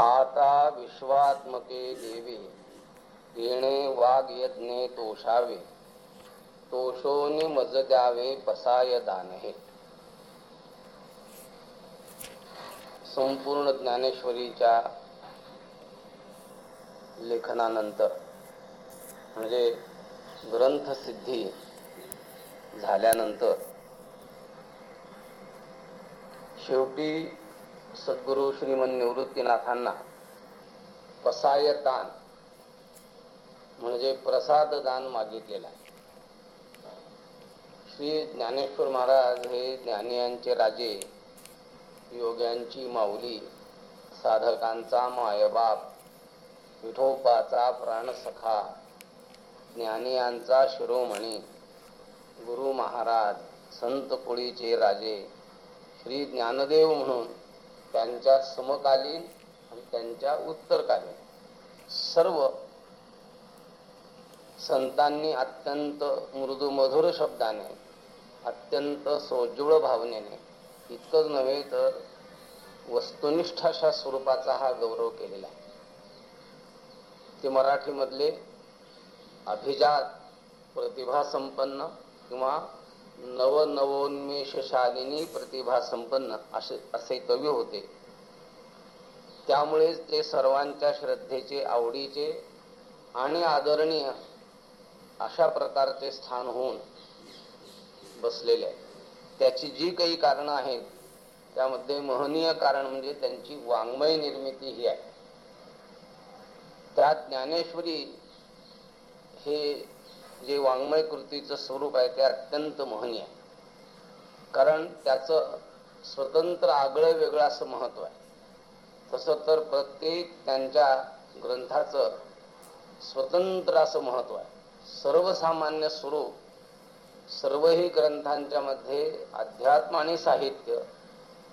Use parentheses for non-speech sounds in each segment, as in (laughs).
आता विश्वात्मके देवी येणे वाघ यज्ञे तोषावे तोषोनी मज द्यावे पसाय दाने संपूर्ण ज्ञानेश्वरीच्या लेखनानंतर म्हणजे ग्रंथसिद्धी झाल्यानंतर शेवटी सद्गुरू श्रीमन निवृत्तीनाथांना पसाय दान म्हणजे प्रसाद दान मागितलेला आहे. श्री ज्ञानेश्वर महाराज हे ज्ञानियांचे राजे योग्यांची माऊली साधकांचा मायबाप विठोपाचा प्राणसखा ज्ञानियांचा शिरोमणी गुरु महाराज संत कोळीचे राजे श्री ज्ञानदेव म्हणून त्यांच्या समकालीन आणि त्यांच्या उत्तरकालीन. सर्व संतांनी अत्यंत मृदू मधुर शब्दाने अत्यंत सोज्वळ भावनेने इतकंच नव्हे तर वस्तुनिष्ठ अशा स्वरूपाचा हा गौरव केलेला आहे. ते मराठीमधले अभिजात प्रतिभा संपन्न किंवा नवनवोन्मेषशालिनी प्रतिभा संपन्न असे असे कवी होते. त्यामुळेच ते सर्वांच्या श्रद्धेचे आवडीचे आणि आदरणीय अशा प्रकारचे स्थान होऊन बसलेले आहे त्याची जी काही कारणं आहेत त्यामध्ये महनीय कारण म्हणजे त्यांची वाङ्मय निर्मिती ही आहे. त्यात ज्ञानेश्वरी हे जे वाङ्मय कृतीचं स्वरूप आहे ते अत्यंत महनीय आहे. कारण त्याचं स्वतंत्र आगळं वेगळं असं महत्त्व आहे. तसं तर प्रत्येक त्यांच्या ग्रंथाचं स्वतंत्र असं महत्त्व आहे. सर्वसामान्य स्वरूप सर्वही ग्रंथांच्या मध्ये अध्यात्म आणि साहित्य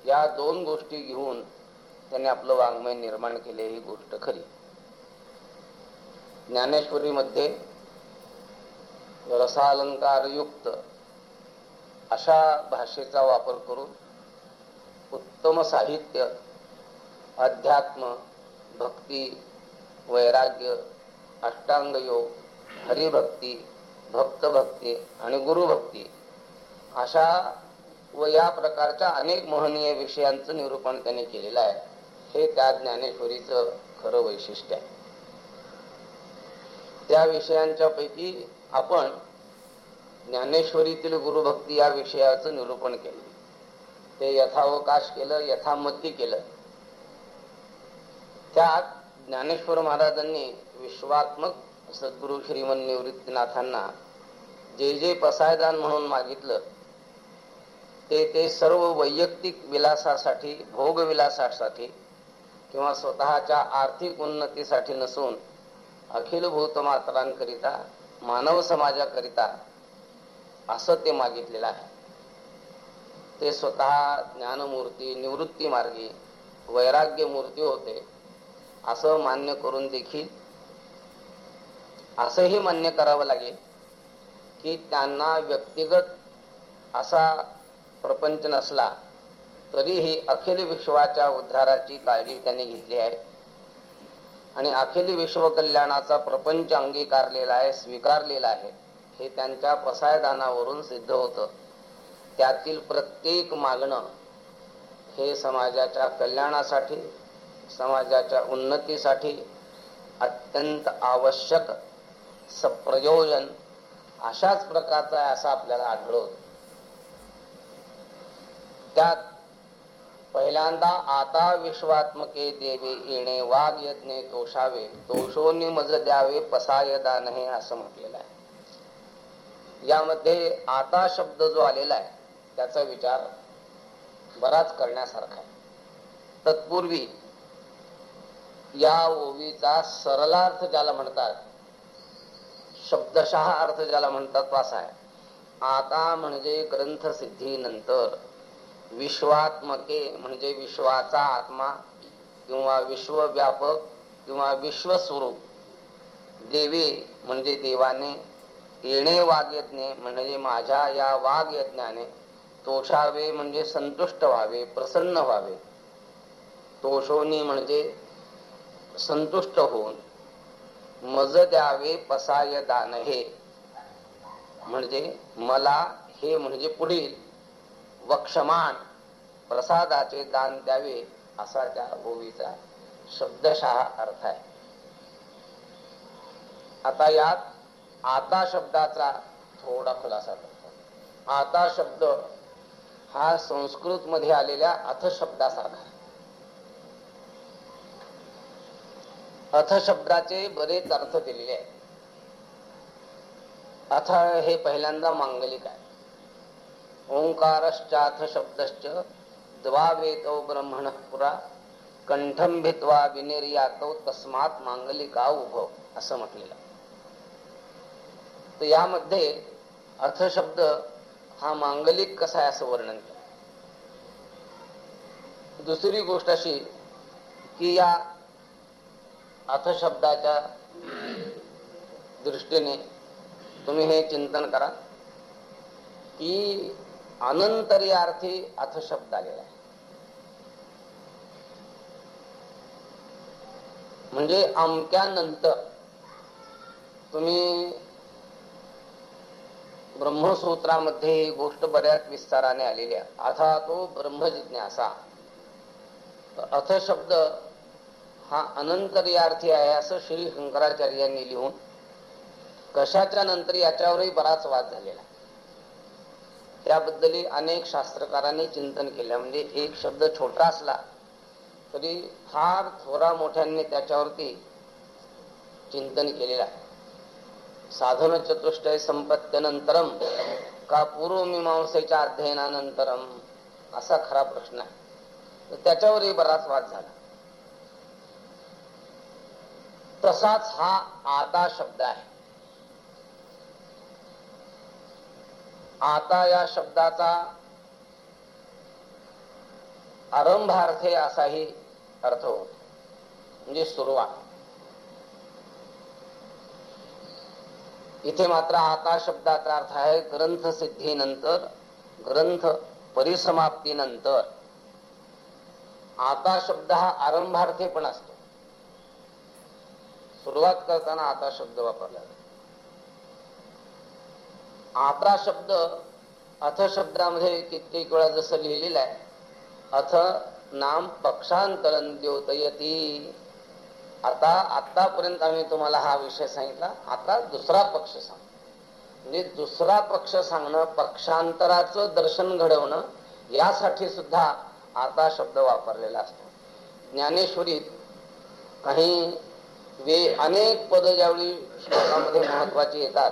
या दोन गोष्टी घेऊन त्यांनी आपलं वाङ्मय निर्माण केले ही गोष्ट खरी. ज्ञानेश्वरीमध्ये रसालंकारयुक्त अशा भाषेचा वापर करून उत्तम साहित्य अध्यात्म भक्ती वैराग्य अष्टांगयोग हरिभक्ती भक्तभक्ती आणि गुरुभक्ती अशा व या प्रकारच्या अनेक महनीय विषयांचं निरूपण त्यांनी केलेलं आहे. हे त्या ज्ञानेश्वरीचं खरं वैशिष्ट्य आहे. त्या विषयांच्या पैकी आपण ज्ञानेश्वरीतील गुरुभक्ती या विषयाचं निरूपण केलं. ते यथावकाश केलं यथामती केलं. त्यात ज्ञानेश्वर महाराजांनी विश्वात्मक सद्गुरु श्रीमन निवृत्तीनाथांना जे जे पसायदान म्हणून मागितलं ते ते सर्व वैयक्तिक विलासासाठी भोगविलासासाठी किंवा स्वतःच्या आर्थिक उन्नतीसाठी नसून अखिल भूतमात्रांकरिता मानव समाजाकरिता असं ते मागितलेलं आहे. ते स्वतः ज्ञानमूर्ती निवृत्ती मार्गी वैराग्य मूर्ती होते असं मान्य करून देखील असंही मान्य करावं लागेल की त्यांना व्यक्तिगत असा प्रपंच नसला तरीही अखिल विश्वाच्या उद्धाराची काळजी त्यांनी घेतली आहे. आणि अखिल विश्वकल्याणाचा प्रपंच अंगीकारलेला आहे स्वीकारलेला आहे हे त्यांच्या पसायदानावरून सिद्ध होतं. त्यातील प्रत्येक मागणं हे समाजाच्या कल्याणासाठी समाजाच्या उन्नतीसाठी अत्यंत आवश्यक सप्रयोजन अशाच प्रकारचा आहे असा आपल्याला आढळतो. त्यात पहिल्यांदा आता विश्वात्मके देवे येणे वाघ यज्ञे तोषावे तोषोनी मज द्यावे पसाय दान हे असं म्हटलेलं आहे. यामध्ये आता शब्द जो आलेला आहे त्याचा विचार बराच करण्यासारखा आहे. तत्पूर्वी या ओवीचा सरलार्थ ज्याला म्हणतात शब्दशः अर्थ ज्याला म्हणतात तो असा आहे. आता म्हणजे ग्रंथसिद्धीनंतर विश्वात्मके म्हणजे विश्वाचा आत्मा किंवा विश्वव्यापक किंवा विश्वस्वरूप. देवे म्हणजे देवाने येणे वाघ यज्ञे म्हणजे माझ्या या वाघ यज्ञाने तोषावे म्हणजे संतुष्ट व्हावे प्रसन्न व्हावे. तोषोनी म्हणजे संतुष्ट होऊन मज द्यावे पसाय दान हे. म्हणजे मला हे म्हणजे पुढील वक्षमान प्रसादाचे दान द्यावे असा त्या ओवीचा शब्दशः अर्थ आहे. आता यात आता शब्दाचा थोडा खुलासा करतो. आता शब्द हा संस्कृत मध्ये आलेल्या अथ शब्दासारखा अथ शब्दाचे बरेच अर्थ दिलेले आहेत. अथ हे पहिल्यांदा मांगलिक आहे. ओंकारश्चाथ शब्दश्च द्वावेतो ब्रह्मण पुरा कंठम भित्वा विनिर्यातो तस्मात मांगलिका उभव असं म्हटलेलं तर यामध्ये अर्थ शब्द हा मांगलिक कसा आहे असं वर्णन केलं. दुसरी गोष्ट अशी की या अर्थ शब्दाच्या दृष्टीने तुम्ही हे चिंतन करा की अनंतर्यार्थी अर्थ शब्द आलेला आहे. म्हणजे अमक्यानंतर तुम्ही ब्रह्मसूत्रामध्ये ही गोष्ट बऱ्याच विस्ताराने आलेली आहे. अथा तो ब्रह्मजिज्ञासा. अथ शब्द हा अनंतर्यार्थी आहे असं श्री शंकराचार्यांनी लिहून कशाच्या नंतर याच्यावरही बराच वाद झालेला त्याबद्दल अनेक शास्त्रकारांनी चिंतन केलं. म्हणजे एक शब्द छोटा असला तरी फार थोरा मोठ्यांनी त्याच्यावरती चिंतन केलेलं आहे. साधन चतुष्टय संपत्त्यनंतरम का पूर्वमीमांसेच्या अध्ययनानंतरम असा खरा प्रश्न आहे. त्याच्यावरही बराच वाद झाला. तसाच हा आता शब्द आहे. आता या शब्दाचा आरंभार्थे असाही अर्थ होतो. म्हणजे सुरुवात. इथे मात्र आता शब्दाचा अर्थ आहे ग्रंथ सिद्धीनंतर ग्रंथ परिसमाप्तीनंतर. आता शब्द हा आरंभार्थे पण असतो. सुरुवात करताना आता शब्द वापरला जातो. आता शब्द अथ शब्दामध्ये कित्येक वेळा जसं लिहिलेलं आहे अथ नाम पक्षांतरण द्योतयती. आता आतापर्यंत आम्ही तुम्हाला हा विषय सांगितला आता दुसरा पक्ष सांग. म्हणजे दुसरा पक्ष सांगणं पक्षांतराचं दर्शन घडवणं यासाठी सुद्धा आता शब्द वापरलेला असतो. ज्ञानेश्वरीत काही वे अनेक पद ज्यावेळी श्लोकामध्ये महत्वाची येतात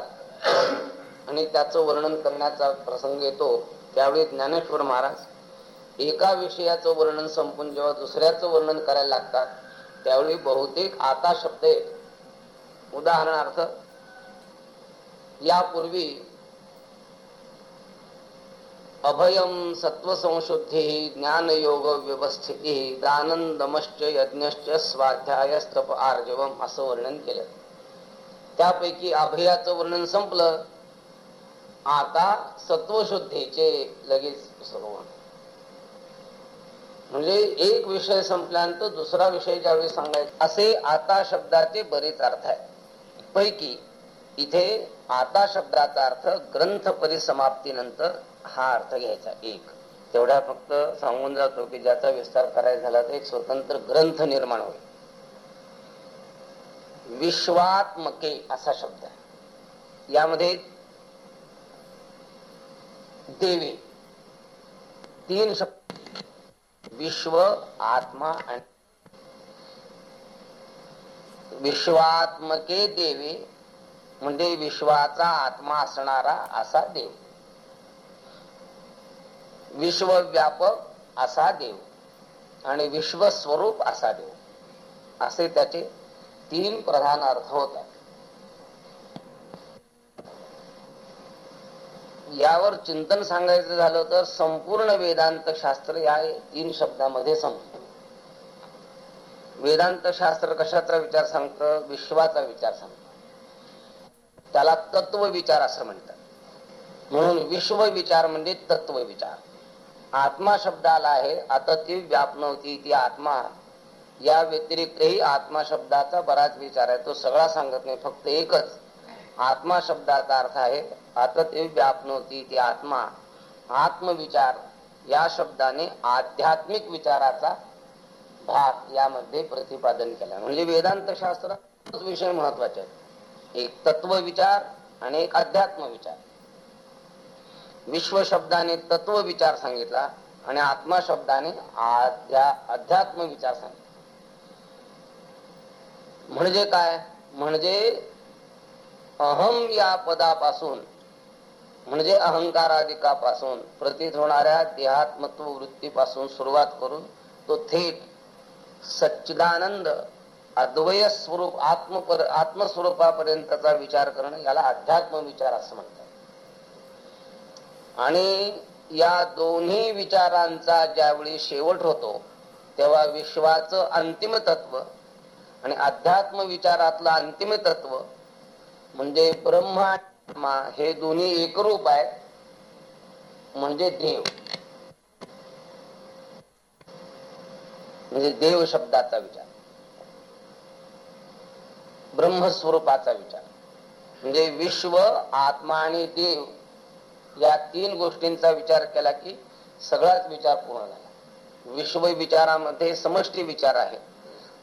आणि त्याचं वर्णन करण्याचा प्रसंग येतो त्यावेळी ज्ञानेश्वर महाराज एका विषयाचं वर्णन संपून जेव्हा दुसऱ्याचं वर्णन करायला लागतात त्यावेळी बहुतेक आता शब्द आहेत उदाहरणार्थ यापूर्वी अभयम सत्वसंशुद्धी ज्ञानयोग व्यवस्थिती दानंदमश्च यज्ञश्च स्वाध्यायस्तप आर्जवम असं वर्णन केलं. त्यापैकी अभयाचं वर्णन संपलं. आता सत्वशुद्धीचे लगेच सुरू म्हणजे एक विषय संपल्यानंतर दुसरा विषय ज्यावेळी सांगायचा असे आता शब्दाचे बरेच अर्थ आहेत. पैकी इथे आता शब्दाचा अर्थ ग्रंथ परिसमाप्तीनंतर हा अर्थ घ्यायचा. एक तेवढा फक्त सांगून जातो की ज्याचा विस्तार करायचा झाला तर एक स्वतंत्र ग्रंथ निर्माण होईल. विश्वात्मके असा शब्द आहे. यामध्ये देवी तीन शब्द विश्व आत्मा आणि विश्वात्मके देवी म्हणजे विश्वाचा आत्मा असणारा असा देव. विश्वव्यापक असा देव आणि विश्वस्वरूप असा देव. असे त्याचे तीन प्रधान अर्थ होतात. यावर चिंतन सांगायचं झालं तर संपूर्ण वेदांत शास्त्र या तीन शब्दामध्ये संपत. वेदांत शास्त्र कशाचा विचार सांगतं? विश्वाचा विचार सांगत. त्याला तत्व विचार असं म्हणतात. म्हणून विश्व विचार म्हणजे तत्व विचार. आत्मा शब्दाला आहे आता ती व्यापनवती ती आत्मा. या व्यतिरिक्तही आत्मा शब्दाचा बराच विचार आहे. तो सगळा सांगत नाही फक्त एकच. आत्मा शब्दाचा अर्थ आहे आता ते ती आत्मा आत्मविचार या शब्दाने आध्यात्मिक विचाराचा भाग यामध्ये प्रतिपादन केला. म्हणजे वेदांत शास्त्रात विषय महत्त्वाचे एक तत्व विचार आणि एक अध्यात्म विचार विश्व शब्दाने तत्व विचार सांगितला आणि आत्मा शब्दाने आध्या अध्यात्म विचार सांगितला. म्हणजे काय? म्हणजे अहम या पदापासून म्हणजे अहंकाराधिकापासून प्रतीत होणाऱ्या देहात्मत्व वृत्तीपासून सुरुवात करून तो थेट सच्चिदानंद अद्वय स्वरूप आत्म आत्मस्वरूपापर्यंतचा विचार करणं याला अध्यात्म विचार असं म्हणतात. आणि या दोन्ही विचारांचा ज्यावेळी शेवट होतो तेव्हा विश्वाचं अंतिम तत्व आणि अध्यात्म विचारातलं अंतिम तत्व म्हणजे ब्रह्मा हे दोन्ही एकरूप आहेत. म्हणजे देव. म्हणजे देव शब्दाचा विचार. ब्रह्मस्वरूपाचा विचार. म्हणजे विश्व आत्मा आणि देव या तीन गोष्टींचा विचार केला की सगळाच विचार पूर्ण झाला. विश्व विचारामध्ये समष्टी विचार आहे.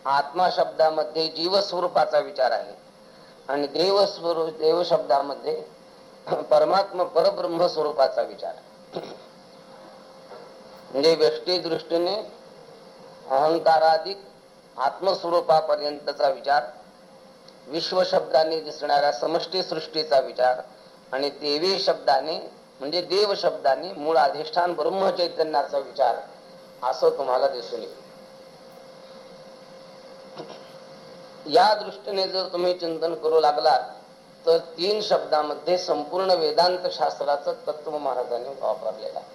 आत्मा शब्दामध्ये जीवस्वरूपाचा विचार आहे. आणि देवस्वरूप देव शब्दामध्ये परमात्मा परब्रह्म स्वरूपाचा विचार. म्हणजे व्यष्टी दृष्टीने अहंकाराधिक आत्मस्वरूपापर्यंतचा विचार विश्व शब्दाने दिसणाऱ्या समष्टी सृष्टीचा विचार आणि देवी शब्दाने म्हणजे देव शब्दाने मूळ अधिष्ठान ब्रह्म चैतन्याचा विचार असं तुम्हाला दिसून येईल. या दृष्टीने जर तुम्ही चिंतन करू लागलात तर तीन शब्दामध्ये संपूर्ण वेदांत शास्त्राचं तत्व महाराजांनी वापरलेलं आहे.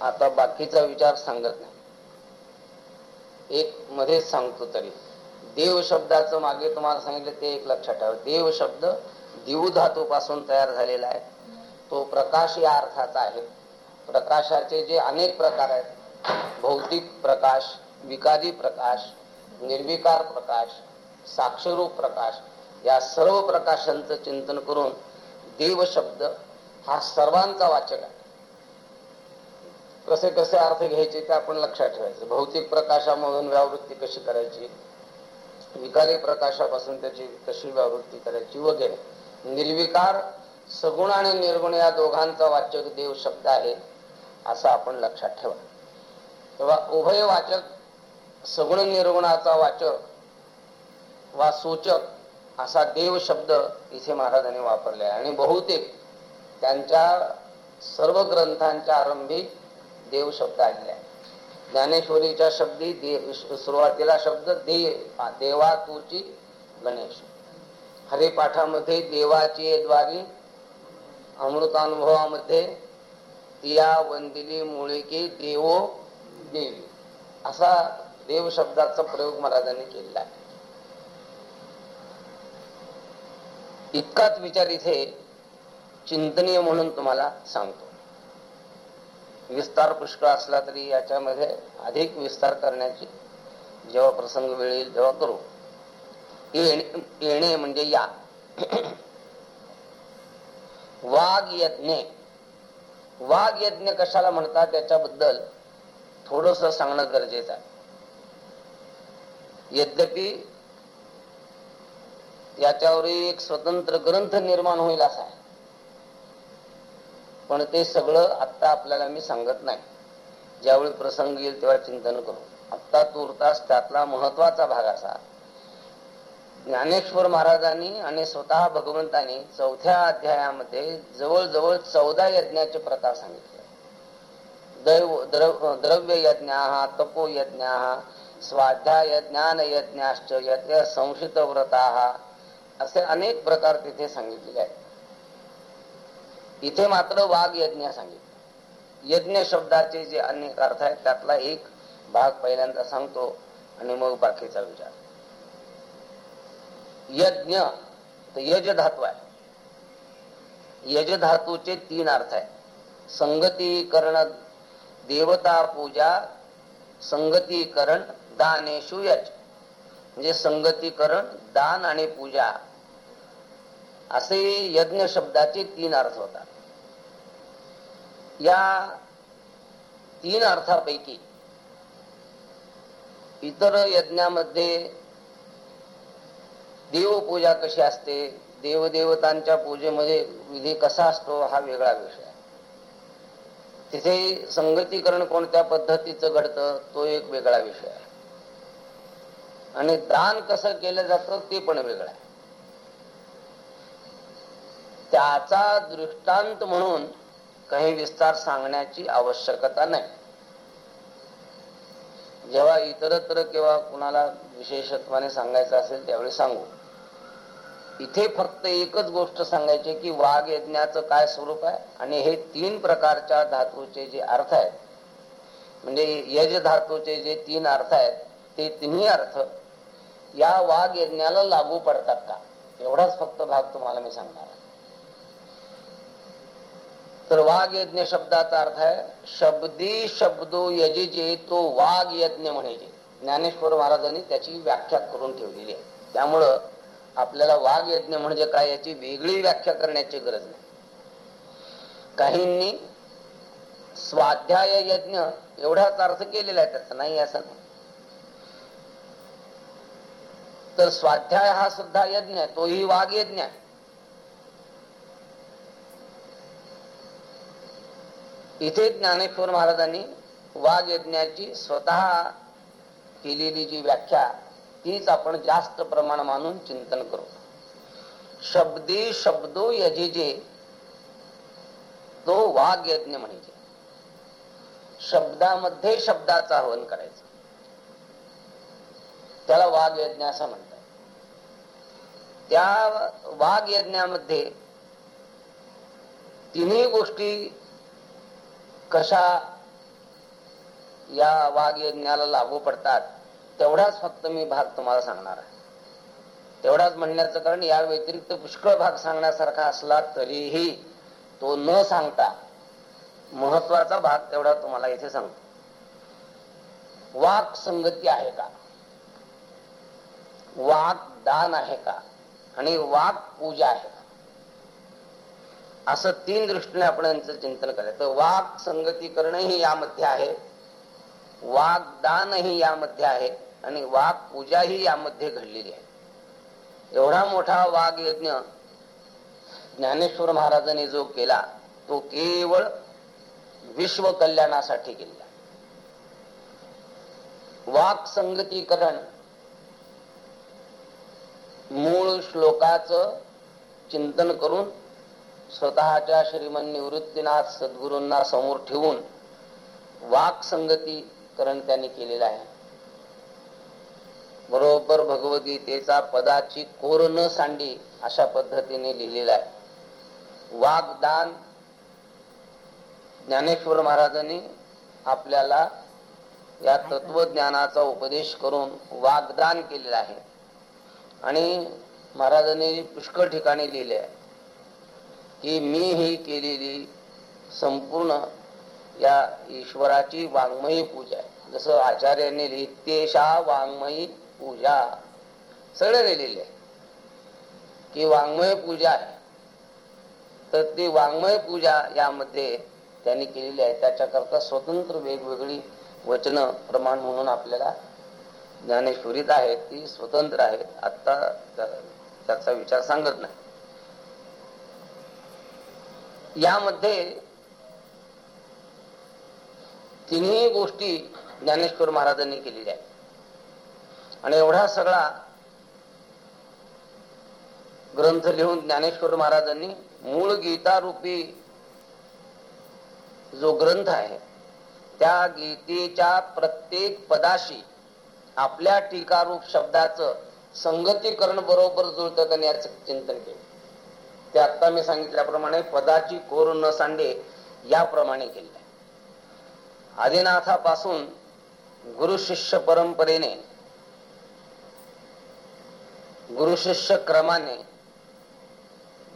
आता बाकीचा विचार सांगत नाही. एक मध्येच सांगतो तरी देव शब्दाचं मागे तुम्हाला सांगितलं ते एक लक्षात ठेवा. देव शब्द दिव धातू पासून तयार झालेला आहे. तो प्रकाश या अर्थाचा आहे. प्रकाशाचे जे अनेक प्रकार आहेत भौतिक प्रकाश विकारी प्रकाश निर्विकार प्रकाश साक्षरूप प्रकाश या सर्व प्रकाशांचं चिंतन करून देव शब्द हा सर्वांचा वाचक आहे. कसे कसे अर्थ घ्यायचे ते आपण लक्षात ठेवायचं. भौतिक प्रकाशामधून व्यावृत्ती कशी करायची? विकारी प्रकाशापासून त्याची कशी व्यावृत्ती करायची वगैरे. निर्विकार सगुण आणि निर्गुण या दोघांचा वाचक देव शब्द आहे असं आपण लक्षात ठेवा. तेव्हा उभय वाचक सगुण निर्गुणाचा वाचक वा सूचक असा देव शब्द इथे महाराजांनी वापरले आणि बहुतेक त्यांच्या सर्व ग्रंथांच्या आरंभी देव शब्द आलेले आहे ज्ञानेश्वरीच्या शब्दी देव सुरुवातीला शब्द देव देवा तुची गणेश. हरिपाठामध्ये देवाची द्वारी अमृतानुभवामध्ये तिया वंदिली मुळिकी देवो देवी. असा देव शब्दाचा प्रयोग महाराजांनी केलेला आहे. इतकाच विचार इथे चिंतनीय म्हणून तुम्हाला सांगतो. विस्तार पुष्कळ असला तरी याच्यामध्ये अधिक विस्तार करण्याची जेव्हा प्रसंग वेळ येईल तेव्हा करू. येणे म्हणजे या. वाघ यज्ञ. वाघ यज्ञ कशाला म्हणतात त्याच्याबद्दल थोडस सांगणं गरजेचं आहे. यद्यपि याच्यावर एक स्वतंत्र ग्रंथ निर्माण होईल असा आहे. पण ते सगळं आत्ता आपल्याला मी सांगत नाही. ज्यावेळी प्रसंग येईल तेव्हा चिंतन करू. आत्ता तुर्तास त्यातला महत्त्वाचा भाग असा. ज्ञानेश्वर महाराजांनी आणि स्वतः भगवंतांनी चौथ्या अध्यायामध्ये जवळजवळ चौदा यज्ञाचे प्रकार सांगितले. दैव द्रव्य यज्ञ तपो यज्ञ स्वाध्याय ज्ञान यज्ञाश्च यज्ञ संशित व्रता असे अनेक प्रकार तिथे सांगितलेले आहेत. इथे मात्र वाघ यज्ञ सांगितले. यज्ञ शब्दाचे जे अनेक अर्थ आहेत त्यातला एक भाग पहिल्यांदा सांगतो आणि मग बाकीचा विचार. यज्ञ तर यज धातू आहे. यज धातूचे तीन अर्थ आहेत. संगतीकरण देवता पूजा संगतीकरण दानेशु यच। म्हणजे संगतीकरण दान आणि पूजा. असे यज्ञ शब्दाचे तीन अर्थ होतात. या तीन अर्थापैकी इतर यज्ञामध्ये देवपूजा कशी असते देवदेवतांच्या पूजेमध्ये विधी कसा असतो हा वेगळा विषय तिथे संगतीकरण कोणत्या पद्धतीचं घडतं तो एक वेगळा विषय आहे. आणि दान कसं केलं जातं ते पण वेगळं आहे. त्याचा दृष्टांत म्हणून काही विस्तार सांगण्याची आवश्यकता नाही. जेव्हा इतरत्र किंवा कुणाला विशेषत्वाने सांगायचं असेल त्यावेळी सांगू. इथे फक्त एकच गोष्ट सांगायची की वाघ यज्ञाचं काय स्वरूप आहे आणि हे तीन प्रकारच्या धातूचे जे अर्थ आहेत म्हणजे यज धातूचे जे तीन अर्थ आहेत ते तिन्ही अर्थ या वाघ यज्ञाला लागू पडतात का? एवढाच फक्त भाग तुम्हाला मी सांगणार तर वाघ यज्ञ शब्दाचा अर्थ आहे शब्दी शब्दो यजिजे तो वाघ यज्ञ म्हणजे ज्ञानेश्वर महाराजांनी त्याची व्याख्या करून ठेवलेली आहे. त्यामुळं आपल्याला वाघ यज्ञ म्हणजे काय याची वेगळी व्याख्या करण्याची गरज नाही. काहींनी स्वाध्याय यज्ञ एवढाच अर्थ केलेला आहे त्याचा नाही असं नाही. तर स्वाध्याय हा सुद्धा यज्ञ आहे तोही वाघ यज्ञ आहे. इथे ज्ञानेश्वर महाराजांनी वाघ यज्ञाची स्वतः केलेली जी व्याख्या तीच आपण जास्त प्रमाण मानून चिंतन करू. शब्दे शब्दो यजिजे तो वाघ यज्ञ म्हणजे शब्दामध्ये शब्दाचा हवन करायचं. त्याला वाघ यज्ञ असं म्हणतात. त्या वाघ यज्ञामध्ये तिन्ही गोष्टी कशा या वाघ यज्ञाला लागू पडतात तेवढाच फक्त मी भाग तुम्हाला सांगणार आहे. तेवढाच म्हणण्याचं कारण या व्यतिरिक्त पुष्कळ भाग सांगण्यासारखा असला तरीही तो न सांगता महत्त्वाचा भाग तेवढा तुम्हाला इथे सांगतो. वाक संगती आहे का? वाक दान आहे का? आणि वाक पूजा आहे. असं तीन दृष्टीने आपण यांचं चिंतन करायचं. वाक संगती करणंही यामध्ये आहे. वाग्दानही यामध्ये आहे. आणि वाघ पूजाही यामध्ये घडलेली आहे. एवढा मोठा वाघ यज्ञ ज्ञानेश्वर महाराजांनी जो केला तो केवळ विश्व कल्याणासाठी केला वाक संगतीकरण मूळ श्लोकाचं चिंतन करून स्वतःच्या श्रीमन निवृत्तीनाथ सद्गुरूंना समोर ठेवून वाक संगतीकरण त्यांनी केलेलं आहे. बरोबर भगवद्गीतेचा पदाची कोर न सांडी अशा पद्धतीने लिहिलेला आहे. वाग्दान ज्ञानेश्वर महाराजांनी आपल्याला या तत्वज्ञानाचा उपदेश करून वाग्दान केलेला आहे. आणि महाराजांनी पुष्कळ ठिकाणी लिहिले आहे. की मी ही केलेली संपूर्ण या ईश्वराची वाङ्मयी पूजा आहे. जसं आचार्यांनी लिहितेशा वाङ्मयी पूजा सगळं लिहिलेले आहे. की वाङ्मय पूजा आहे. तर ती वाङ्मय पूजा यामध्ये त्यांनी केलेली आहे. त्याच्याकरता स्वतंत्र वेगवेगळी वचन प्रमाण म्हणून आपल्याला ज्ञानेश्वरीत आहेत ती स्वतंत्र आहेत आता त्याचा विचार सांगत नाही. यामध्ये तिन्ही गोष्टी ज्ञानेश्वर महाराजांनी केलेल्या आहेत. आणि एवढा सगळा ग्रंथ लिहून ज्ञानेश्वर महाराजांनी मूळ गीतारूपी जो ग्रंथ आहे त्या गीतेच्या प्रत्येक पदाशी आपल्या टीकारूप शब्दाचं संगतीकरण बरोबर जुळतं का याच चिंतन केलं. ते आता मी सांगितल्याप्रमाणे पदाची कोर न सांडे याप्रमाणे केले. आदिनाथापासून गुरु शिष्य परंपरेने गुरु शिष्य क्रमाने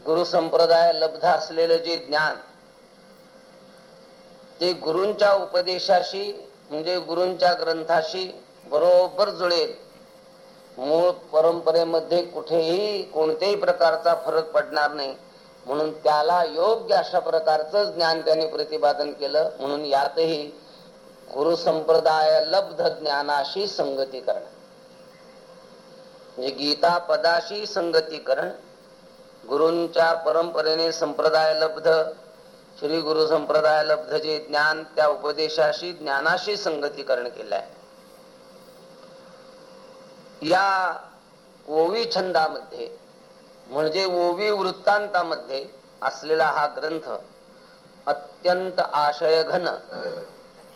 गुरु संप्रदाय लब्ध असलेलं जे ज्ञान ते गुरूंच्या उपदेशाशी म्हणजे गुरूंच्या ग्रंथाशी बरोबर जुळेल. मूळ परंपरेमध्ये कुठेही कोणत्याही प्रकारचा फरक पडणार नाही. म्हणून त्याला योग्य अशा प्रकारचं ज्ञान त्याने प्रतिपादन केलं. म्हणून यातही गुरु संप्रदाय लब्ध ज्ञानाशी संगती करण म्हणजे गीता पदाशी संगती करण गुरूंच्या परंपरेने संप्रदाय लब्ध श्री गुरु संप्रदाय लब्ध जे ज्ञान त्या उपदेशाशी ज्ञानाशी संगतीकरण केलं आहे या ओवी छंदामध्ये म्हणजे ओवी वृत्तांतामध्ये असलेला हा ग्रंथ अत्यंत आशयघन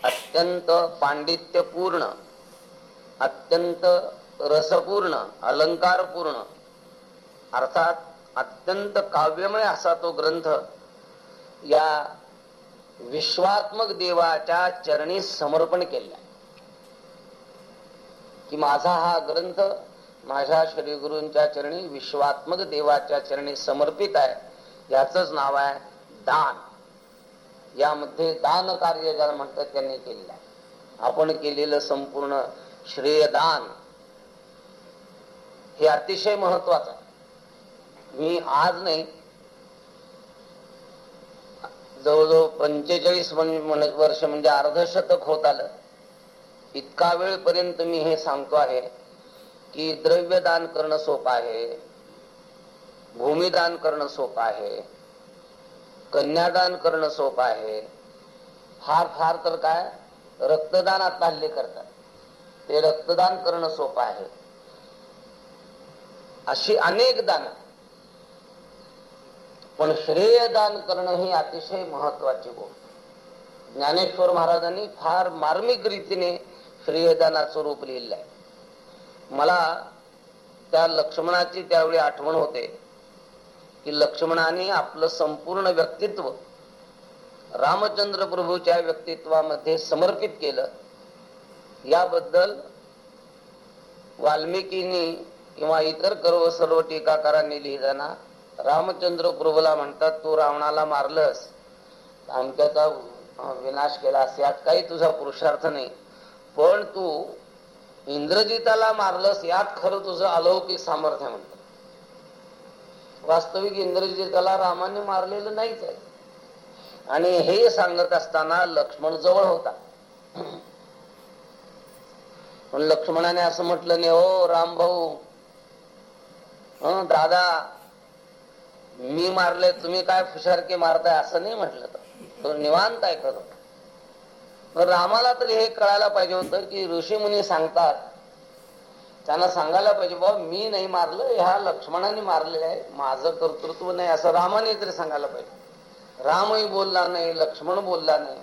अत्यंत पांडित्यपूर्ण अत्यंत रसपूर्ण अलंकारपूर्ण अर्थात अत्यंत काव्यमय असा तो ग्रंथ या विश्वात्मक देवाच्या चरणी समर्पण केला की माझा हा ग्रंथ माझ्या श्री गुरूंच्या चरणी विश्वात्मक देवाच्या चरणी समर्पित आहे. याच नाव आहे दान. यामध्ये दान कार्य ज्याला म्हणतात त्यांनी केलेलं आहे. आपण केलेलं संपूर्ण श्रेयदान हे अतिशय महत्वाचं आहे. मी आज नाही जवळजवळ पंचेचाळीस वर्ष म्हणजे अर्धशतक होत आलं. इतका वेळपर्यंत मी हे सांगतो आहे की द्रव्य दान करणं सोपं आहे भूमिदान करणं सोपं आहे कन्यादान करणं सोपं आहे. फार फार तर काय? रक्तदान आता हल्ले करतात. ते रक्तदान करणं सोपं आहे. अशी अनेक दान. पण श्रेयदान करणं ही अतिशय महत्वाची गोष्ट. ज्ञानेश्वर महाराजांनी फार मार्मिक रीतीने श्रेयदानाचं रूप लिहिलं आहे मला त्या लक्ष्मणाची त्यावेळी आठवण होते की लक्ष्मणाने आपलं संपूर्ण व्यक्तित्व रामचंद्र प्रभूच्या व्यक्तित्वामध्ये समर्पित केलं. याबद्दल वाल्मिकीनी किंवा इतर कर्व सर्व टीकाकारांनी लिहिताना रामचंद्र प्रभूला म्हणतात तू रावणाला मारलंस आमच्याचा विनाश केलास यात काही तुझा पुरुषार्थ नाही. पण तू इंद्रजिताला मारलंस यात खरं तुझं अलौकिक सामर्थ्य म्हणत वास्तविक इंद्रजिताला रामाने मारलेलं नाहीच आहे. आणि हे सांगत असताना लक्ष्मण जवळ होता. पण लक्ष्मणाने असं म्हटलं नाही हो राम भाऊ दादा मी मारले तुम्ही काय फुशारके मारताय? असं नाही म्हटलं तो निवांत ऐकत होता. रामाला तरी हे कळायला पाहिजे होतं की ऋषी मुनी सांगतात. त्यांना सांगायला पाहिजे बाबा मी नाही मारलं ह्या लक्ष्मणाने मारलेलं आहे माझं कर्तृत्व नाही असं रामाने तरी सांगायला पाहिजे. रामही बोलला नाही लक्ष्मण बोलला नाही.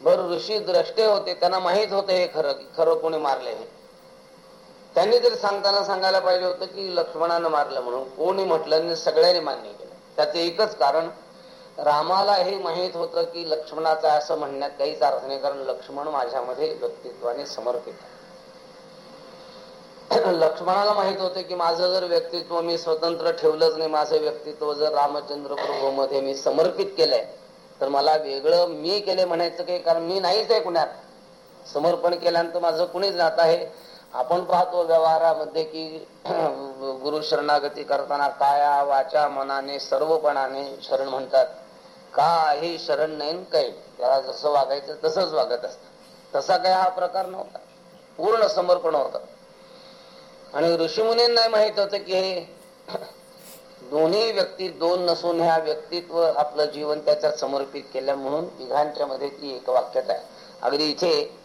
बर ऋषी द्रष्टे होते त्यांना माहीत होते हे खरं खरं कोणी मारले हे त्यांनी तरी सांगताना सांगायला पाहिजे होतं की लक्ष्मणानं मारलं म्हणून. कोणी म्हटलं सगळ्यांनी मान्य केलं. त्याचं एकच कारण रामाला हे माहीत होतं की लक्ष्मणाचा असं म्हणण्यात काहीच अर्थ नाही कारण लक्ष्मण माझ्यामध्ये व्यक्तित्वाने समर्पित आहे. (clears throat) लक्ष्मणाला माहीत होते की माझं जर व्यक्तित्व मी स्वतंत्र ठेवलंच नाही माझं व्यक्तित्व जर रामचंद्र प्रभू मध्ये मी समर्पित केलंय तर मला वेगळं मी केले म्हणायचं काही कारण मी नाहीच आहे कुण्यात समर्पण केल्यानंतर माझं कुणीच जात आहे. आपण पाहतो व्यवहारामध्ये की (clears throat) गुरु शरणागती करताना काया वाचा मनाने सर्वपणाने शरण म्हणतात. काही शरण नाही काही. त्याला जसं वागायचं तसंच वागत असत. तसा काही हा प्रकार नव्हता. पूर्ण समर्पण होत. आणि ऋषीमुनींना माहीत होत की हे (clears throat) दोन्ही व्यक्ती दोन नसून ह्या व्यक्तित्व आपलं जीवन त्याच्यात समर्पित केल्या म्हणून तिघांच्या मध्ये ती एक वाक्यता आहे. अगदी इथे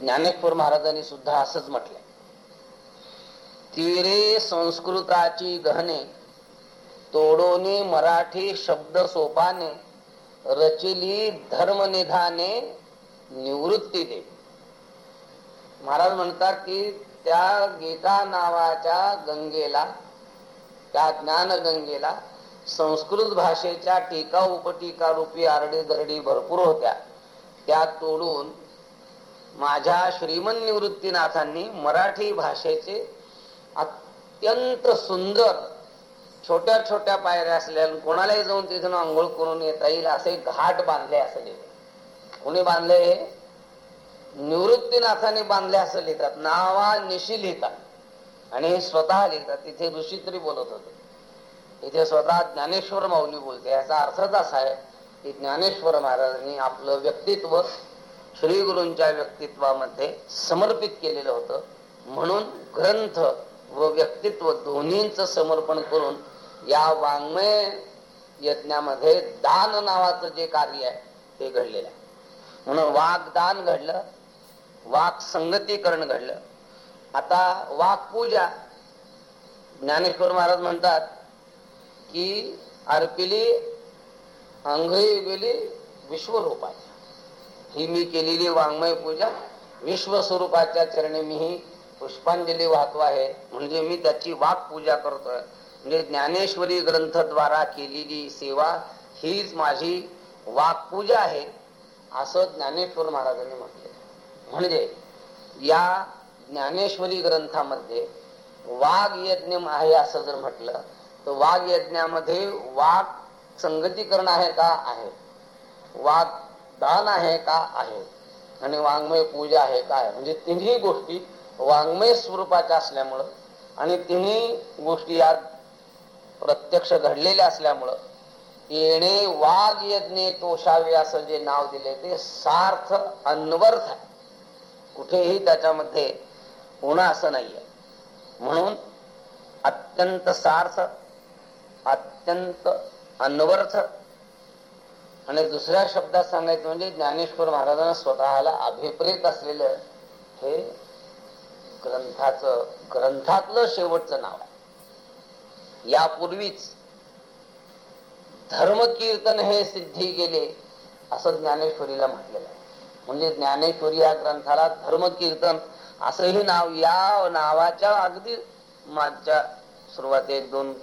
ज्ञानेश्वर महाराजांनी सुद्धा असंच म्हटलंय. तिरे संस्कृताची गहने तोडोनी मराठी शब्द सोपाने रचिली धर्मनिधाने निवृत्ती दे महाराज म्हणतात की त्या गीता नावाच्या गंगेला त्या ज्ञान गंगेला संस्कृत भाषेच्या टीका उपटीका रूपी आरडी दरडी भरपूर होत्या. त्या तोडून माझ्या श्रीमन निवृत्तीनाथांनी मराठी भाषेचे अत्यंत सुंदर छोट्या छोट्या पायऱ्या असल्या कोणालाही जाऊन तिथून आंघोळ करून येता येईल असे घाट बांधले असले. कोणी बांधले? निवृत्तीनाथाने बांधले असं लिहितात. नावा निशी लिहितात. आणि हे स्वतः लिहितात. तिथे ऋषी तरी बोलत होते. इथे स्वतः ज्ञानेश्वर माऊली बोलते. याचा अर्थच असा आहे की ज्ञानेश्वर महाराजांनी आपलं व्यक्तित्व श्री गुरूंच्या व्यक्तित्वामध्ये समर्पित केलेलं होतं. म्हणून ग्रंथ व व्यक्तित्व दोन्हींच समर्पण करून या वाङ्मय यज्ञामध्ये दान नावाचं जे कार्य आहे ते घडलेलं आहे. म्हणून वाग्दान घडलं वाक संगतीकरण घडलं. आता वाक पूजा ज्ञानेश्वर महाराज म्हणतात की अर्पिली अंगही गेली विश्वरूपाच्या. ही मी केलेली वाङ्मय पूजा विश्वस्वरूपाच्या चरणी मी ही पुष्पांजली वाहतो आहे. म्हणजे मी त्याची वाक पूजा करतोय. म्हणजे ज्ञानेश्वरी ग्रंथद्वारा केलेली सेवा हीच माझी वाक्पूजा आहे असं ज्ञानेश्वर महाराजांनी म्हटले म्हणजे या ज्ञानेश्वरी ग्रंथामध्ये वाघ यज्ञ आहे असं जर म्हटलं तर वाघ यज्ञामध्ये वाघ संगतीकरण आहे का आहे? वाघ दान आहे का आहे? आणि वाङ्मय पूजा आहे का आहे? म्हणजे तिन्ही गोष्टी वाङ्मय स्वरूपाच्या असल्यामुळं आणि तिन्ही गोष्टी या प्रत्यक्ष घडलेले असल्यामुळं येणे वाघ यज्ञे तोषावे असं जे नाव दिले ते सार्थ अन्वर्थ आहे. कुठेही त्याच्यामध्ये होणं असं नाहीये. म्हणून अत्यंत सार्थ अत्यंत अन्वर्थ. आणि दुसऱ्या शब्दात सांगायचं म्हणजे ज्ञानेश्वर महाराजांना स्वतःला अभिप्रेत असलेलं हे ग्रंथाचं ग्रंथातलं शेवटचं नाव आहे. यापूर्वीच धर्मकीर्तन हे सिद्धी गेले असं ज्ञानेश्वरीला म्हटलेलं आहे. म्हणजे ज्ञानेश्वरी या ग्रंथाला धर्मकीर्तन असंही नाव या नावाच्या अगदी मागच्या सुरुवात एक दोन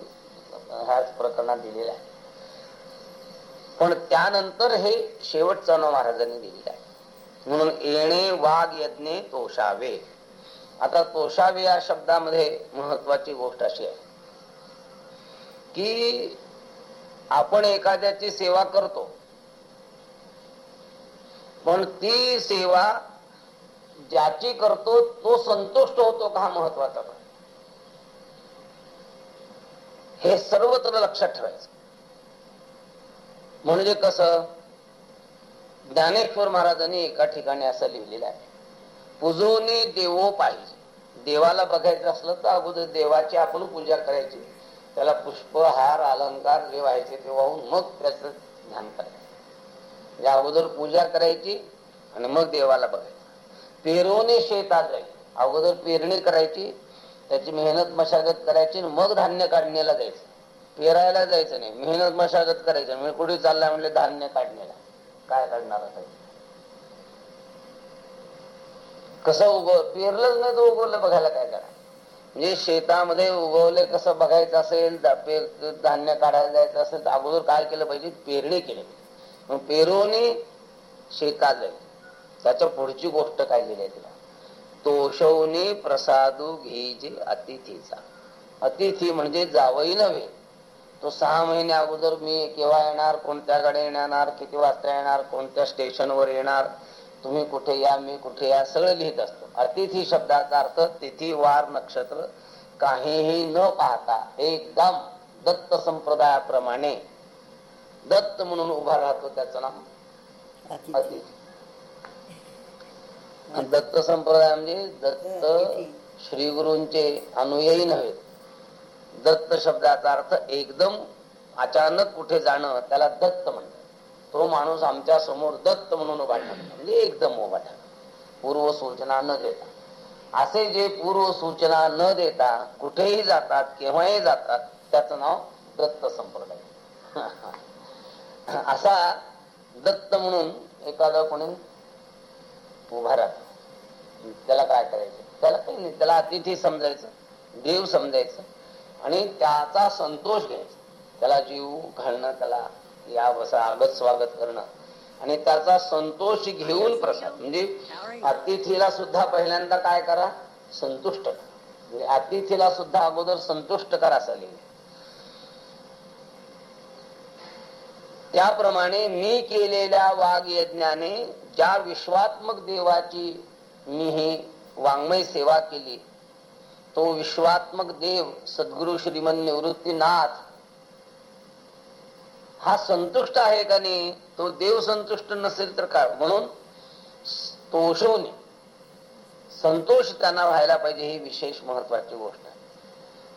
ह्याच प्रकरणात दिलेलं आहे. पण त्यानंतर हे शेवटचं नाव महाराजांनी दिलेलं आहे. म्हणून येणे वाघ यज्ञे तोषावे. आता तोषावे या शब्दामध्ये महत्वाची गोष्ट अशी आहे. की आपण एखाद्याची सेवा करतो. पण ती सेवा ज्याची करतो तो संतुष्ट होतो का हा महत्त्वाचा हे सर्वत्र लक्षात ठेवायचं. म्हणजे कसं? ज्ञानेश्वर महाराजांनी एका ठिकाणी असं लिहिलेलं आहे. पुजोने देवो पाहिजे. देवाला बघायचं असलं तर अगोदर देवाची आपण पूजा करायची. त्याला पुष्प हार अलंकार जे व्हायचे ते वाहून मग त्याच ध्यान करायचं. या अगोदर पूजा करायची आणि मग देवाला बघायचं. पेरवणे शेतात जाईल अगोदर पेरणी करायची त्याची मेहनत मशागत करायची मग धान्य काढण्याला जायचं. पेरायला जायचं नाही मेहनत मशागत करायची. म्हणजे कुठे चाललाय म्हणजे धान्य काढण्याला. काय काढणार असायचं कसं उगव पेरलंच नाही तर उगवलं बघायला काय करा म्हणजे शेतामध्ये उगवले कसं बघायचं असेल धान्य काढायला जायचं असेल तर अगोदर काय केलं पाहिजे? पेरणी केली मग पेरोनी शेतात जाईल त्याच्या पुढची गोष्ट काय लिहिली आहे तिला? तोषवणे प्रसादू घेजे अतिथीचा. अतिथी म्हणजे जावई नव्हे. तो सहा महिने अगोदर मी केव्हा येणार कोणत्या गाड्या येणार किती वाजता येणार कोणत्या स्टेशनवर येणार तुम्ही कुठे या मी कुठे या सगळं लिहित असतो. अतिथी शब्दाचा अर्थ तिथी वार नक्षत्र काहीही न पाहता एकदम दत्त संप्रदायाप्रमाणे दत्त म्हणून उभा राहतो त्याचं नाव. अतिथी. दत्त संप्रदाय म्हणजे दत्त श्री गुरूंचे अनुयायी नव्हे. दत्त शब्दाचा अर्थ एकदम अचानक कुठे जाणं त्याला दत्त म्हणतात. तो माणूस आमच्यासमोर दत्त म्हणून उभा म्हणजे एकदम उभा टाकला पूर्व सूचना न देता. असे जे पूर्व सूचना न देता कुठेही जातात केव्हाही जातात त्याचं नाव दत्त संप्रदाय. (laughs) असा दत्त म्हणून एखादा कोणी उभा राहतो. त्याला काय करायचं? त्याला काही नाही. त्याला अतिथी समजायचं देव समजायचं आणि त्याचा संतोष घ्यायचा. त्याला जीव घालणं त्याला या बसा आगत स्वागत करणं. आणि त्याचा संतोष घेऊन प्रसाद. म्हणजे अतिथीला सुद्धा पहिल्यांदा काय करा? संतुष्ट म्हणजे अतिथीला सुद्धा अगोदर संतुष्ट करा असं त्याप्रमाणे मी केलेल्या वाघ यज्ञाने ज्या विश्वात्मक देवाची मी ही वाङ्मय सेवा केली तो विश्वात्मक देव सद्गुरु श्रीमन निवृत्तीनाथ हा संतुष्ट आहे का नाही? तो देव संतुष्ट नसेल तर काय? म्हणून तोषवणे संतोष त्यांना व्हायला पाहिजे ही विशेष महत्वाची गोष्ट आहे.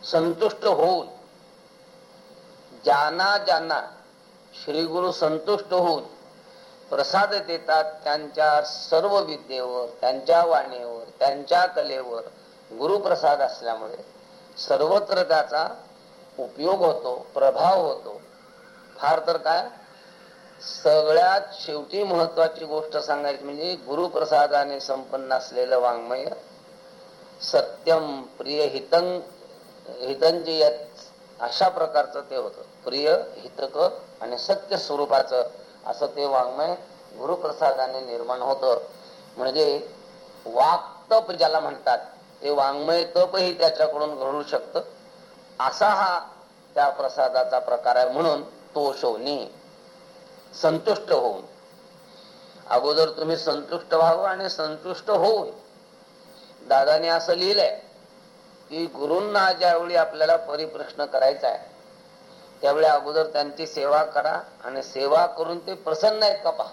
संतुष्ट होऊन ज्यांना ज्यांना श्री गुरु संतुष्ट होऊन प्रसाद देतात त्यांच्या सर्व विद्येवर त्यांच्या वाणीवर त्यांच्या कलेवर गुरुप्रसाद असल्यामुळे सर्वत्र त्याचा उपयोग होतो प्रभाव होतो. फार तर काय? सगळ्यात शेवटी महत्वाची गोष्ट सांगायची म्हणजे गुरुप्रसादाने संपन्न असलेलं वाङ्मय सत्यम प्रिय हितं हितंजयत अशा प्रकारचं ते होतं. प्रिय हितक आणि सत्य स्वरूपाचं असं ते वाङ्मय गुरुप्रसादाने निर्माण होतं. म्हणजे वाक्तप ज्याला म्हणतात ते वाङ्मय तपही त्याच्याकडून घडू शकतं. असा हा त्या प्रसादाचा प्रकार आहे म्हणून तो शोनी संतुष्ट होऊन. अगोदर तुम्ही संतुष्ट व्हावं आणि संतुष्ट होऊन. दादाने असं लिहिलंय की गुरूंना ज्यावेळी आपल्याला परिप्रश्न करायचा आहे त्यावेळी अगोदर त्यांची सेवा करा आणि सेवा करून ते प्रसन्न आहेत का पहा?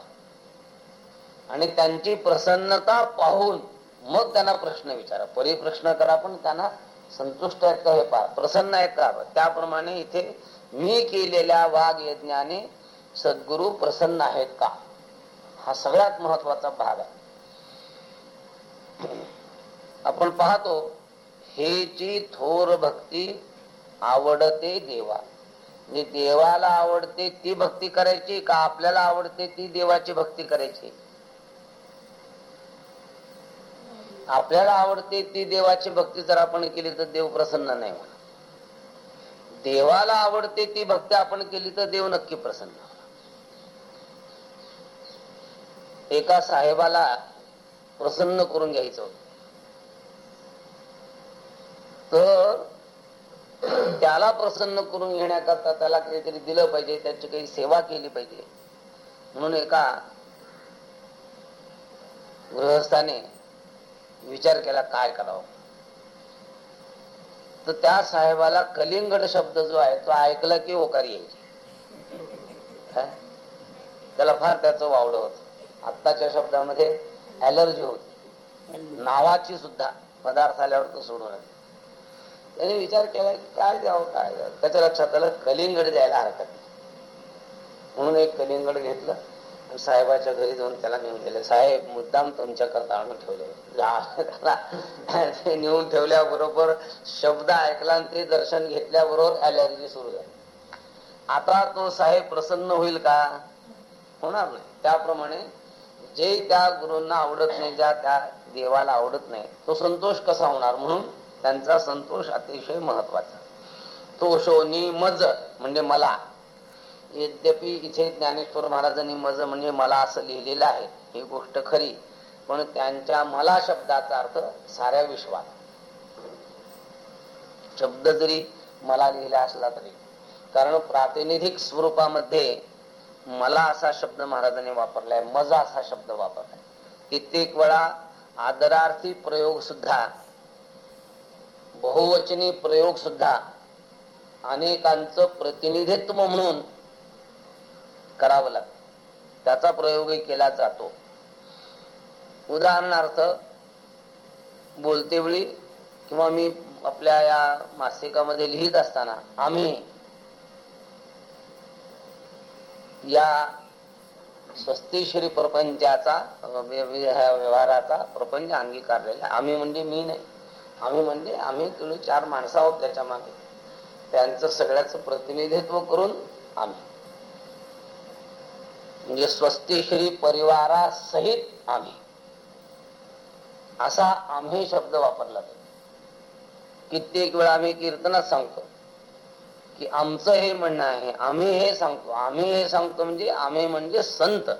आणि त्यांची प्रसन्नता पाहून मग त्यांना प्रश्न विचारा. परिप्रश्न करा पण त्यांना संतुष्ट आहेत का हे पहा? प्रसन्न आहेत का? त्याप्रमाणे इथे मी केलेल्या वाघ यज्ञाने सद्गुरु प्रसन्न आहेत का? हा सगळ्यात महत्त्वाचा भाग आहे. आपण पाहतो हेची थोर भक्ती आवडते देवा. म्हणजे देवाला आवडते ती भक्ती करायची का आपल्याला आवडते ती देवाची भक्ती करायची? आपल्याला आवडते ती देवाची भक्ती जर आपण केली तर देव प्रसन्न नाही म्हणा देवाला आवडते ती भक्ती आपण केली तर देव नक्की प्रसन्न एका साहेबाला प्रसन्न करून घ्यायचं होत. तर त्याला प्रसन्न करून घेण्याकरता त्याला काहीतरी दिलं पाहिजे त्याची काही सेवा केली पाहिजे. म्हणून एका गृहस्थाने विचार केला काय करावं? तर त्या साहेबाला कलिंगड शब्द जो आहे तो ऐकला की ओकार यायची त्याला फार त्याचं वावड होत. आत्ताच्या शब्दामध्ये अलर्जी होती. नावाची सुद्धा पदार्थ आल्यावर तो सोडून त्याने विचार केला की काय द्यावं काय द्यावं? त्याच्या लक्षात आलं कलिंगड द्यायला हरकत नाही. म्हणून एक कलिंगड घेतलं. साहेबाच्या घरी जाऊन त्याला नेऊन गेले साहेब मुद्दाम तुमच्या आणून ठेवले. नेऊन ठेवल्याबरोबर शब्द ऐकला आणि ते दर्शन घेतल्याबरोबर अलर्जी सुरू झाली. आता तो साहेब प्रसन्न होईल का? होणार नाही. त्याप्रमाणे जे त्या गुरूंना आवडत नाही ज्या त्या देवाला आवडत नाही तो संतोष कसा होणार? म्हणून त्यांचा संतोष अतिशय महत्त्वाचा तो शोनी मज म्हणजे मला. यद्यपि इथे ज्ञानेश्वर महाराजांनी मज म्हणजे मला असं लिहिलेलं आहे ही गोष्ट खरी पण त्यांच्या मला शब्दाचा अर्थ साऱ्या विश्वात. शब्द जरी मला लिहिला असला तरी कारण प्रातिनिधिक स्वरूपामध्ये मला असा शब्द महाराजांनी वापरलाय मजा असा शब्द वापरलाय. कित्येक वेळा आदरार्थी प्रयोग सुद्धा बहुवचनी प्रयोग सुद्धा अनेकांचं प्रतिनिधित्व म्हणून करावं लागत. त्याचा प्रयोगही केला जातो. उदाहरणार्थ बोलते वेळी किंवा मी आपल्या या मासिकामध्ये लिहित असताना आम्ही या स्वस्तिश्री प्रपंचाचा व्यवहाराचा प्रपंच अंगीकारलेला. आम्ही म्हणजे मी नाही. आम्ही म्हणजे आम्ही तुम्ही चार माणसं आहोत त्याच्यामागे त्यांचं सगळ्याच प्रतिनिधित्व करून आम्ही. म्हणजे स्वस्तिश्री परिवारासहित आम्ही. असा आम्ही शब्द वापरला जातो. कित्येक वेळा आम्ही कीर्तनात सांगतो की आमचं हे म्हणणं आहे आम्ही हे सांगतो आम्ही हे सांगतो म्हणजे आम्ही म्हणजे संत.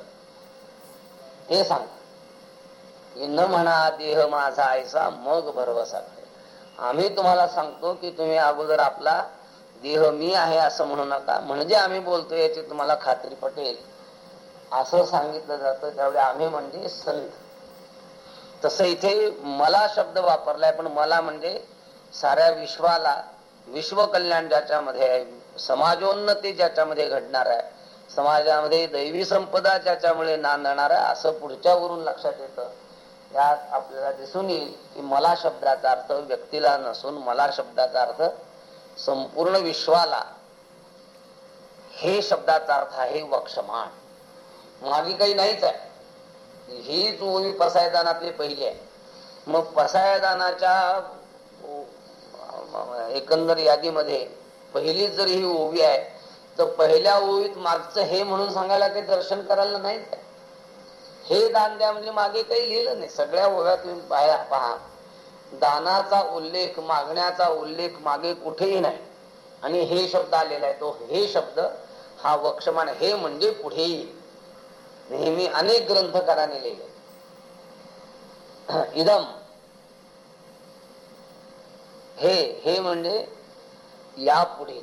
हे सांगतो न म्हणा देह माझा आयसा मग भरवसा. आम्ही तुम्हाला सांगतो की तुम्ही अगोदर आपला देह मी आहे असं म्हणू नका. म्हणजे आम्ही बोलतो याची तुम्हाला खात्री पटेल. असं सांगितलं जातं त्यावेळी आम्ही म्हणजे संत. तसं इथे मला शब्द वापरलाय पण मला म्हणजे साऱ्या विश्वाला विश्व कल्याण ज्याच्यामध्ये आहे समाजोन्नती ज्याच्यामध्ये घडणार आहे समाजामध्ये दैवी संपदा ज्याच्यामुळे नांदणार आहे असं पुढच्यावरून लक्षात येतं. यात आपल्याला दिसून येईल की मला शब्दाचा अर्थ व्यक्तीला नसून मला शब्दाचा अर्थ संपूर्ण विश्वाला हे शब्दाचा अर्थ आहे वक्षमान मागे काही नाहीच आहे. हीच ओवी पसायदानातली पहिली आहे. मग पसायदानाच्या एकंदर यादीमध्ये पहिली जर ही ओवी आहे तर पहिल्या ओवीत मागचं हे म्हणून सांगायला काही दर्शन करायला नाहीच आहे. हे दान द्या म्हणजे मागे काही लिहिलं नाही. सगळ्या ओव्या तुम्ही पाया पहा. दानाचा उल्लेख मागण्याचा उल्लेख मागे कुठेही नाही. आणि हे शब्द आलेला आहे. तो हे शब्द हा वक्षमान हे म्हणजे पुढे नेहमी अनेक ग्रंथकारांनी लिहिले. (clears throat) इदम. हे हे म्हणजे यापुढे.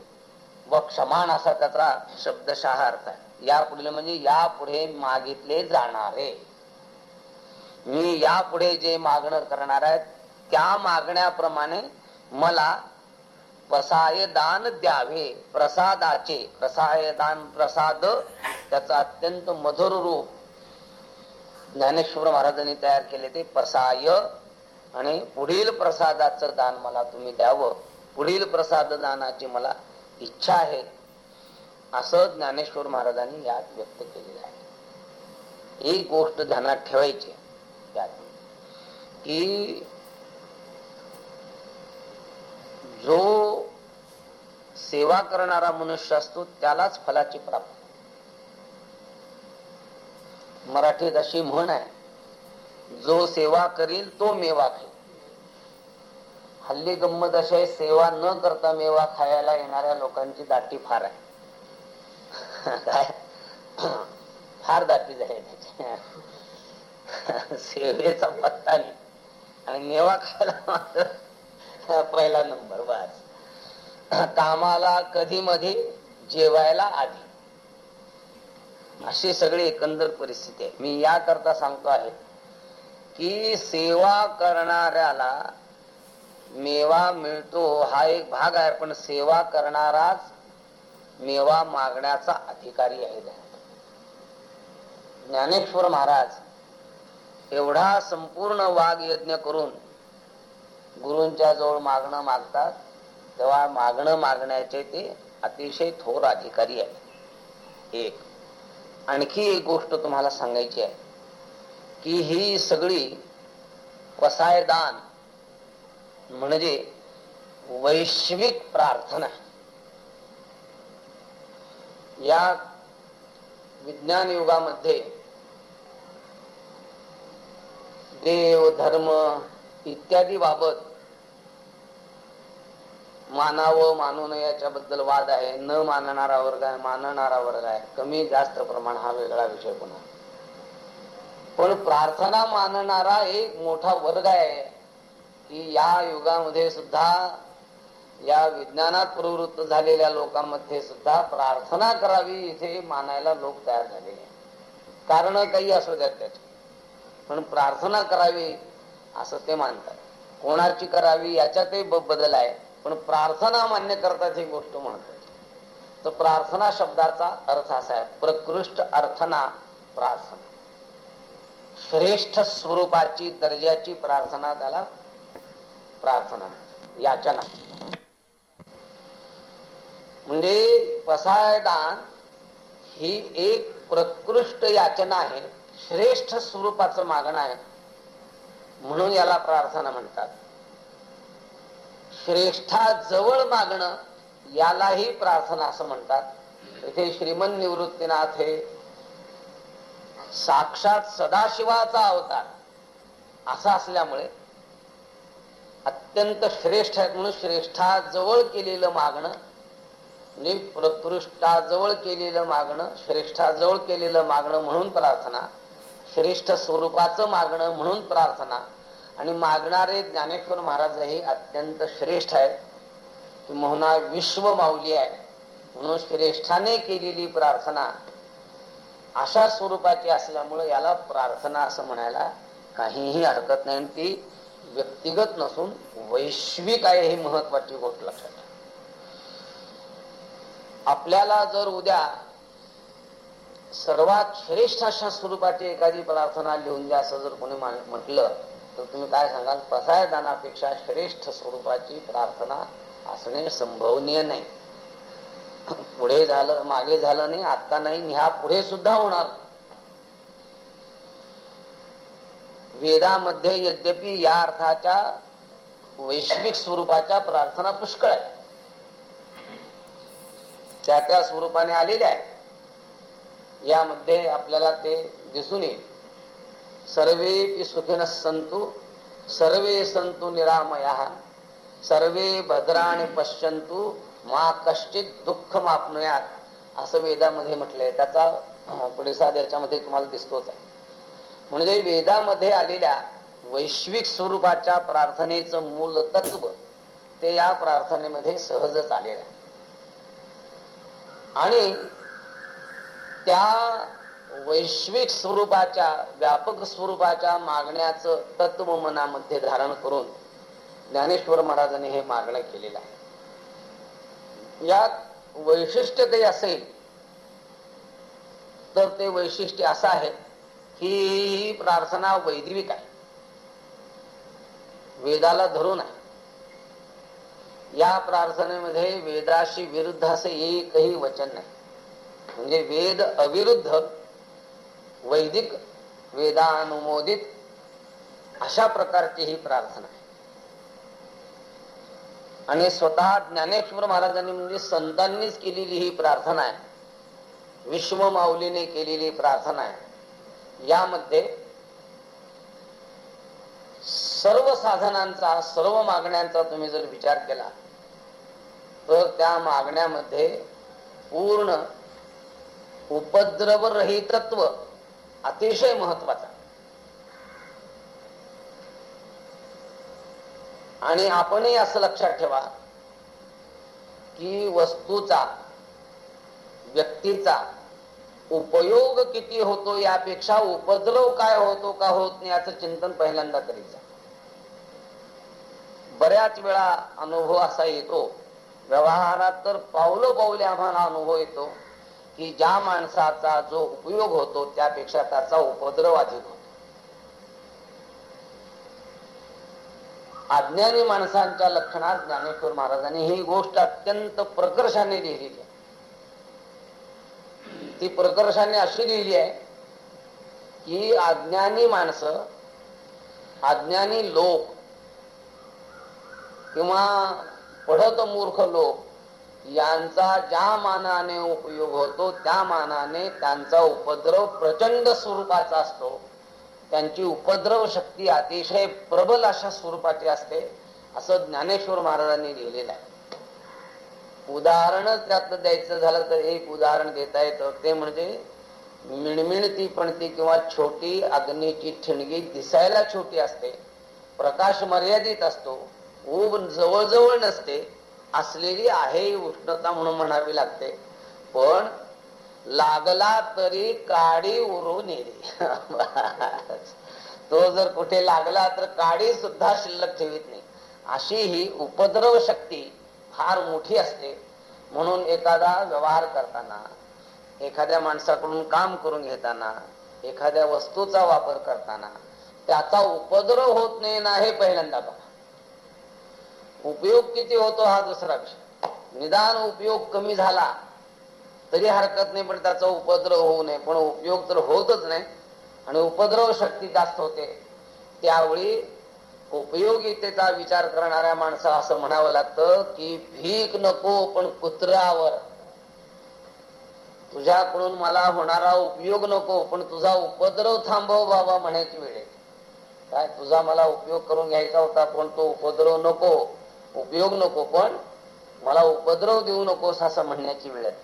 क्षमान असा त्याचा शब्दशः अर्थ आहे. यापुढे म्हणजे यापुढे मागितले जाणारे. मी यापुढे जे मागणं करणार आहे त्या मागण्याप्रमाणे मला प्रसाय दान द्यावे प्रसादाचे. प्रसाय दान प्रसाद त्याचा अत्यंत मधुर रूप. ज्ञानेश्वर महाराजांनी तयार केले ते प्रसाय आणि पुढील प्रसादाचं दान मला तुम्ही द्यावं. पुढील प्रसाद दानाची मला इच्छा आहे. असं ज्ञानेश्वर महाराजांनी यात व्यक्त केलेलं आहे. एक गोष्ट ध्यानात ठेवायची यात की जो सेवा करणारा मनुष्य असतो त्यालाच फलाची प्राप्ती. मराठीत अशी म्हण आहे जो सेवा करील तो मेवा खाईल. हल्ली गंमत अशी आहे सेवा न करता मेवा खायला येणाऱ्या लोकांची दाटी फार आहे. काय? फार दाटी आहे सेवेचा पत्ता नाही. आणि मेवा खायला मात्र पहिला नंबर वाच. कामाला कधी मध्ये जेवायला आधी. अशी सगळी एकंदर परिस्थिती आहे. मी या करता सांगतो आहे की सेवा करणाऱ्याला मेवा मिळतो हा एक भाग आहे पण सेवा करणाराच मेवा मागण्याचा अधिकारी आहे. ज्ञानेश्वर महाराज एवढा संपूर्ण वाघ यज्ञ करून गुरूंच्या जवळ मागणं मागतात तेव्हा मागणं मागण्याचे ते अतिशय थोर अधिकारी आहे एक. आणखी एक गोष्ट तुम्हाला सांगायची आहे की ही सगळी वसायदान म्हणजे वैश्विक प्रार्थना. या विज्ञान युगामध्ये देव धर्म इत्यादी बाबत मानावं मानू नये याच्याबद्दल वाद आहे. न मानणारा वर्ग आहे मानणारा वर्ग आहे. कमी जास्त प्रमाण हा वेगळा विषय पुन्हा. पण प्रार्थना मानणारा एक मोठा वर्ग आहे. की या युगामध्ये सुद्धा या विज्ञानात प्रवृत्त झालेल्या लोकांमध्ये सुद्धा प्रार्थना करावी इथे मानायला लोक तयार झाले. कारण काही असू द्यात त्याचे. पण प्रार्थना करावी असं ते मानतात. कोणाची करावी याच्यातही बदल आहे. पण प्रार्थना मान्य करतात ही गोष्ट म्हणतात तर प्रार्थना शब्दाचा अर्थ असा आहे प्रकृष्ट अर्थना प्रार्थना. श्रेष्ठ स्वरूपाची दर्जाची प्रार्थना त्याला प्रार्थना याचना म्हणजे पसायदान ही एक प्रकृष्ट याचना आहे श्रेष्ठ स्वरूपाचं मागणं आहे. म्हणून याला प्रार्थना म्हणतात. श्रेष्ठा जवळ मागणं यालाही प्रार्थना असं म्हणतात. इथे श्रीमन निवृत्तीनाथ हे साक्षात सदाशिवाचा अवतार. असा असल्यामुळे अत्यंत श्रेष्ठ आहेत म्हणून श्रेष्ठा जवळ केलेलं मागणं म्हणजे केलेलं मागणं श्रेष्ठाजवळ केलेलं मागणं म्हणून प्रार्थना श्रेष्ठ स्वरूपाचं मागणं म्हणून प्रार्थना आणि मागणारे ज्ञानेश्वर महाराज हे अत्यंत श्रेष्ठ आहेत. म्हणा विश्व माऊली आहे. म्हणून श्रेष्ठाने केलेली प्रार्थना अशा स्वरूपाची असल्यामुळे याला प्रार्थना असं म्हणायला काहीही हरकत नाही. आणि ती व्यक्तिगत नसून वैश्विक आहे ही महत्वाची गोष्ट लक्षात आपल्याला जर उद्या सर्वात श्रेष्ठ अशा स्वरूपाची एखादी प्रार्थना लिहून द्या असं जर कोणी म्हटलं तर तुम्ही काय सांगाल? प्रसायदानापेक्षा श्रेष्ठ स्वरूपाची प्रार्थना असणे संभवनीय नाही. पुढे झालं मागे झालं नाही आता नाही ह्या पुढे सुद्धा होणार वेदामध्ये यद्यपि या अर्थाच्या वैश्विक स्वरूपाच्या प्रार्थना पुष्कळ आहे त्या त्या स्वरूपाने आलेल्या आहे यामध्ये आपल्याला ते दिसून येईल. सर्वे सुखिन संतु सर्वे संतु निरामया सर्वे भद्राणी पश्यंतु मा कश्चित दुःख मापनुयात असं वेदामध्ये म्हटलंय. त्याचा पुढेसाद याच्यामध्ये तुम्हाला दिसतोच आहे. म्हणजे वेदामध्ये आलेल्या वैश्विक स्वरूपाच्या प्रार्थनेचं मूल तत्व ते या प्रार्थनेमध्ये सहजच आलेलं आहे. आणि त्या वैश्विक स्वरूपाच्या व्यापक स्वरूपाच्या मागण्याचं तत्व मनामध्ये धारण करून ज्ञानेश्वर महाराजांनी हे मागणं केलेलं आहे. यात वैशिष्ट्य काही असेल तर ते वैशिष्ट्य असं आहे ही प्रार्थना वैदिक आहे. वेदाला धरून आहे. या प्रार्थनेमध्ये वेदाशी विरुद्ध असे एकही वचन नाही. म्हणजे वेद अविरुद्ध वैदिक वेदानुमोदित अशा प्रकारची ही प्रार्थना आहे. आणि स्वतः ज्ञानेश्वर महाराजांनी म्हणजे संतांनीच केलेली ही प्रार्थना आहे. विश्व माऊलीने केलेली प्रार्थना आहे. यामध्ये सर्व साधनांचा सर्व मागण्यांचा तुम्ही जर विचार केला तर त्या मागण्यामध्ये पूर्ण उपद्रव रहितत्व अतिशय महत्त्वाचा. आणि आपणही असं लक्षात ठेवा की वस्तूचा व्यक्तीचा उपयोग किती होतो यापेक्षा उपद्रव काय होतो का होत नाही याचं चिंतन पहिल्यांदा करीचा बऱ्याच वेळा अनुभव असा येतो व्यवहारात तर पावलं पावले आम्हाला अनुभव येतो. की ज्या माणसाचा जो उपयोग होतो त्यापेक्षा त्याचा उपद्रव अधिक होतो. अज्ञानी माणसांच्या लक्षणात ज्ञानेश्वर महाराजांनी ही गोष्ट अत्यंत प्रकर्षाने लिहिलेली आहे. ती प्रकर्षाने अशी लिहिली आहे की अज्ञानी माणसं अज्ञानी लोक किंवा पढत मूर्ख लोक यांचा ज्या मानाने उपयोग होतो त्या मानाने त्यांचा उपद्रव प्रचंड स्वरूपाचा असतो. त्यांची उपद्रव शक्ती अतिशय प्रबल अशा स्वरूपाची असते असं ज्ञानेश्वर महाराजांनी लिहिलेलं आहे. उदाहरणच त्यातलं द्यायचं झालं तर एक उदाहरण देता येतं. ते म्हणजे मिणमिणती पणती किंवा छोटी अग्नीची ठिणगी दिसायला छोटी असते प्रकाश मर्यादित असतो ऊब जवळजवळ नसते असलेली आहे उष्णता म्हणून म्हणावी लागते. पण लागला तरी काडी उरून येते तो जर कुठे लागला तर काडी सुद्धा शिल्लक ठेवीत नाही. अशी ही उपद्रव शक्ती फार मोठी असते. म्हणून एखादा व्यवहार करताना एखाद्या माणसाकडून काम करून घेताना एखाद्या वस्तूचा वापर करताना त्याचा उपद्रव होत नाही ना हे पहिल्यांदा बघा. उपयोग किती होतो हा दुसरा विषय. निदान उपयोग कमी झाला तरी हरकत नाही पण त्याचा उपद्रव होऊ नये. पण उपयोग तर होतच नाही. आणि उपद्रव शक्ती जास्त होते. त्यावेळी उपयोगितेचा विचार करणाऱ्या माणसं असं म्हणावं लागतं की भीक नको पण कुत्र्यावर. तुझ्याकडून मला होणारा उपयोग नको पण तुझा उपद्रव थांबव बाबा म्हणायची वेळ काय तुझा मला उपयोग करून घ्यायचा होता पण तो उपद्रव नको. उपयोग नको पण मला उपद्रव देऊ नकोस असं म्हणण्याची वेळ आहे.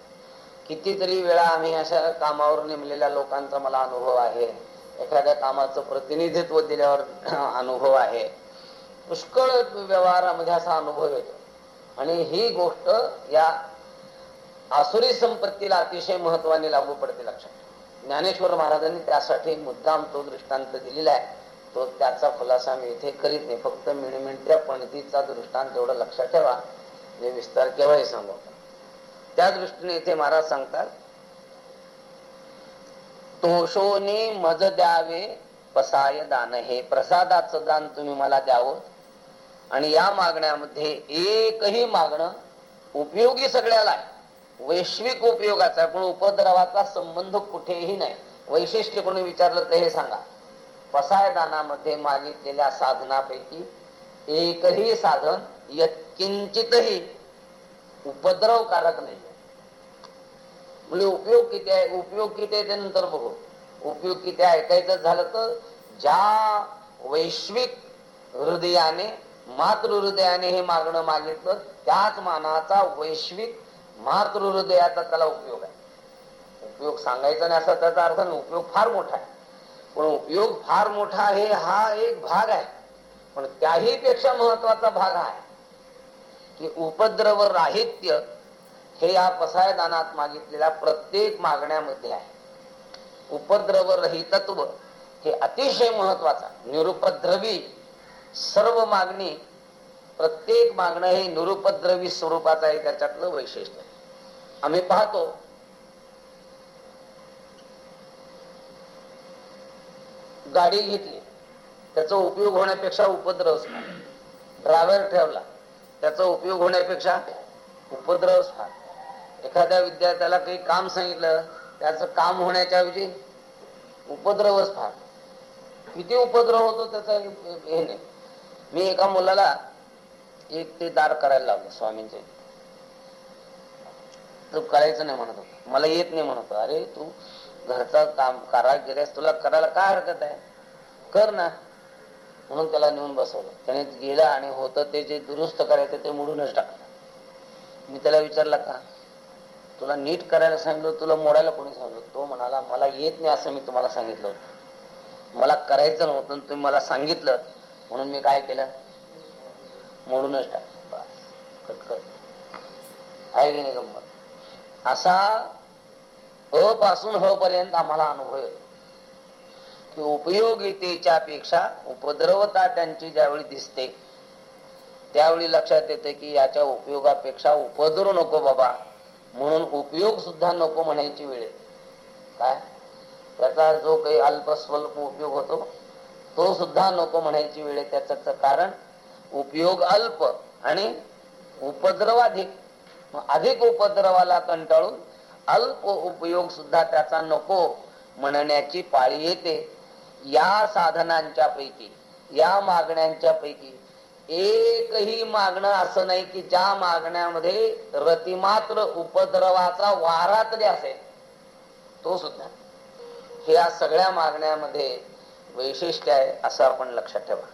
कितीतरी वेळा आम्ही अशा कामावर नेमलेल्या लोकांचा मला अनुभव आहे. एखाद्या कामाचं प्रतिनिधित्व दिल्यावर (clears throat) अनुभव आहे. पुष्कळ व्यवहारामध्ये असा अनुभव येतो. आणि ही गोष्ट या आसुरी संपत्तीला अतिशय महत्वाने लागू पडते लक्षात ज्ञानेश्वर महाराजांनी त्यासाठी मुद्दाम तो दृष्टांत दिलेला आहे. तो त्याचा खुलासा मी इथे करीत नाही. फक्त मिणमिणत्या पणतीचा दृष्टांत एवढं लक्षात ठेवा. जे विस्तार केव्हाही सांगू. त्या दृष्टीने इथे महाराज सांगतात तोषोने मज द्यावे पसाय दान. हे प्रसादाचं दान तुम्ही मला द्यावं. आणि या मागण्यामध्ये एकही मागणं उपयोगी सगळ्याला वैश्विक उपयोगाचा पण उपद्रवाचा संबंध कुठेही नाही. वैशिष्ट्य कोणी विचारलं तर हे सांगा. पसायदानामध्ये मागितलेल्या साधनापैकी एकही साधन यत्किंचितही उपद्रवकारक नाही. म्हणजे उपयोग किती आहे? उपयोग किती आहे ते नंतर बघू. उपयोग किती ऐकायचं झालं तर ज्या वैश्विक हृदयाने मातृ हृदयाने हे मागणं मागितलं त्याच मानाचा वैश्विक मातृ हृदयाचा त्याला उपयोग आहे. उपयोग सांगायचा नाही असा त्याचा अर्थ नाही. उपयोग फार मोठा आहे. पण उपयोग फार मोठा आहे हा एक भाग आहे. पण त्याही पेक्षा महत्त्वाचा भाग आहे की उपद्रव राहित्य हे या पसायदानात मागितलेल्या प्रत्येक मागण्यामध्ये आहे. उपद्रव रहितत्व हे अतिशय महत्त्वाचा निरुपद्रवी सर्व मागणी प्रत्येक मागणं हे निरुपद्रवी स्वरूपाचं आहे त्याच्यातलं वैशिष्ट्य आम्ही पाहतो गाडी घेतली. त्याचा उपयोग होण्यापेक्षा उपद्रव ड्रायव्हर ठेवला. त्याचा उपयोग होण्यापेक्षा उपद्रव फार एखाद्या विद्यार्थ्याला काही काम सांगितलं त्याचं काम होण्याच्या ऐवजी उपद्रवच फार किती उपद्रव होतो त्याचा हे नाही. मी एका मुलाला एक ते दार करायला लावलं स्वामींचे. तो करायचं नाही म्हणत होतो. मला येत नाही म्हणत अरे तू घरचा काम करा गेल्यास तुला करायला काय हरकत आहे? कर ना. म्हणून त्याला नेऊन बसवलं. त्याने गेला आणि होतं ते जे दुरुस्त करायचं ते मोडूनच टाकलं. मी त्याला विचारलं का? तुला नीट करायला सांगितलं तुला मोडायला कोणी सांगितलं? तो म्हणाला मला येत नाही असं मी तुम्हाला सांगितलं होतं. मला करायचं नव्हतं तुम्ही मला सांगितलं. म्हणून मी काय केलं? मोडूनच टाकलं. बस कटकट आहे की नाही गंमत? असा अ पासून ह पर्यंत आम्हाला अनुभव येतो. की उपयोगितेच्या पेक्षा उपद्रवता त्यांची ज्यावेळी दिसते त्यावेळी लक्षात येते की याच्या उपयोगापेक्षा उपद्रव नको बाबा. म्हणून उपयोग सुद्धा नको म्हणायची वेळ काय? त्याचा जो काही अल्पस्वल्प उपयोग होतो तो सुद्धा नको म्हणायची वेळ त्याच कारण उपयोग अल्प आणि उपद्रव अधिक अधिक उपद्रवाला कंटाळून अल्प उपयोग सुद्धा त्याचा नको म्हणण्याची पाळी येते. या साधनांच्या पैकी या मागण्यांच्या पैकी एकही मागणं असं नाही की ज्या मागण्यामध्ये रतिमात्र उपद्रवाचा वारा तरी असेल तो सुद्धा. हे या सगळ्या मागण्यामध्ये वैशिष्ट्य आहे असं आपण लक्षात ठेवा.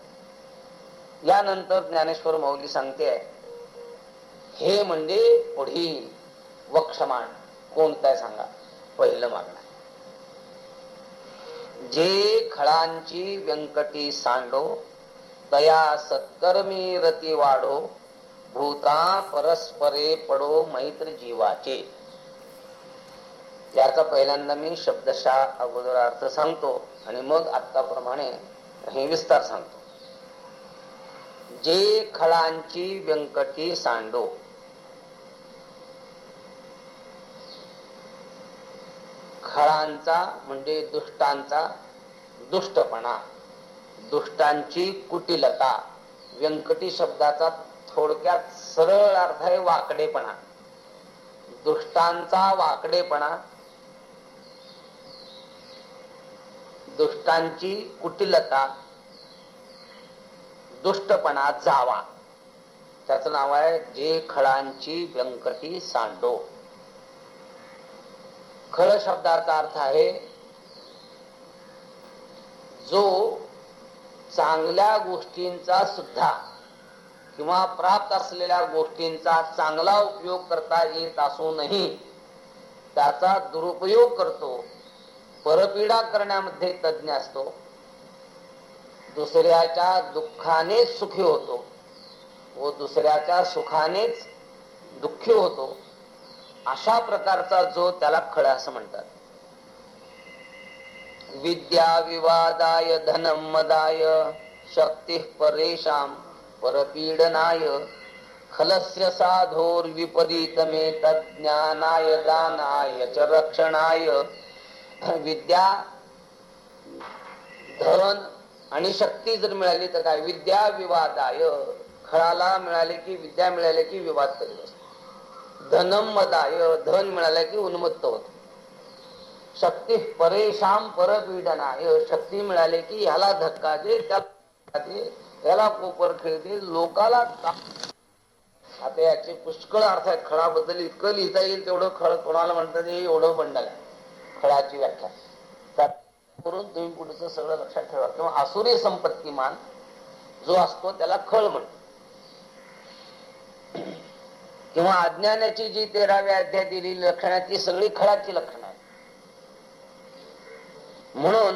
यानंतर ज्ञानेश्वर मौली सांगते हे म्हणजे पुढील वक्षमान कोणतं आहे सांगा. पहिलं मागणं. जे खळांची व्यंकटी सांडो तया सत्कर्मी रती वाढो भूता परस्परे पडो मैत्र जीवाचे. याचा पहिल्यांदा मी शब्दशा अगोदर अर्थ सांगतो आणि मग आताप्रमाणे हे विस्तार सांगतो. जे खळांची व्यंकटी सांडो खळांचा म्हणजे दुष्टांचा दुष्टपणा. दुष्टांची कुटिलता. व्यंकटी शब्दाचा थोडक्यात सरळ अर्थ आहे वाकडेपणा. दुष्टांचा वाकडेपणा. दुष्टांची कुटिलता. दुष्टपणा जावा. त्याचं नाव आहे जे खळांची व्यंकटी सांडो. खरं शब्दाचा अर्थ आहे जो चांगल्या गोष्टींचा सुद्धा किंवा प्राप्त असलेल्या गोष्टींचा चांगला उपयोग करता येत असूनही त्याचा दुरुपयोग करतो परपीडा करण्यामध्ये तज्ज्ञ असतो दुसऱ्याच्या दुःखानेच सुखी होतो व दुसऱ्याच्या सुखानेच दुःखी होतो. अशा प्रकारचा जो त्याला खळ असं म्हणतात. विद्या विवादाय धनम मदाय शक्ती परेशाम परपीडनाय खलस्य साधोर विपरीतमे तज्ञानाय दानाय च रक्षणाय. विद्या धन आणि शक्ती जर मिळाली तर काय? विद्या विवादाय. खळाला मिळाले की विद्या मिळाले की विवाद करीत असतो. धनम मदाय धन मिळालं की उन्मत्त होत. शक्ती परेशाम परपीडनाय शक्ती मिळाले की ह्याला धक्का दे त्या दे याला कोपर खेळते लोकाला आता याचे पुष्कळ अर्थ आहेत खळाबद्दल इतकं लिहिता येईल तेवढं खळ कोणाला म्हणतात एवढं बंडल आहे खळाची व्याख्या. करून तुम्ही पुढचं सगळं लक्षात ठेवा. किंवा आसुरी संपत्तीमान जो असतो त्याला खळ म्हणतो किंवा अज्ञानाची जी तेराव्या अध्याय दिलेली लक्षणं ती सगळी खळाची लक्षणं आहेत. म्हणून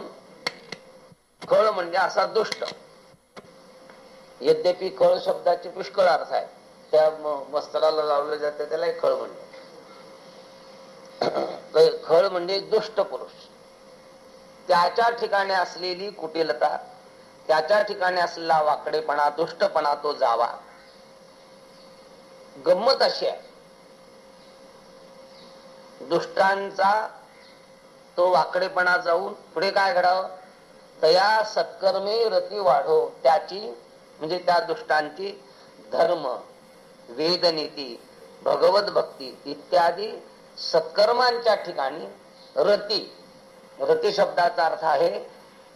खळ म्हणजे असा दुष्ट. यद्यपि खळ शब्दाचे पुष्कळ अर्थ आहे त्या वस्त्राला लावलं जातं त्याला खळ म्हणजे खळ म्हणजे दुष्ट पुरुष. त्याच्या ठिकाणी असलेली कुटिलता त्याच्या ठिकाणी असलेला वाकडेपणा दुष्टपणा तो जावा. गंमत अशी आहे. दुष्टांचा तो वाकडेपणा जाऊन पुढे काय घडावं? तया सत्कर्मे रती वाढो त्याची म्हणजे त्या दुष्टांची धर्म वेदनीती भगवत भक्ती इत्यादी सत्कर्मांच्या ठिकाणी रती रती शब्दाचा अर्थ आहे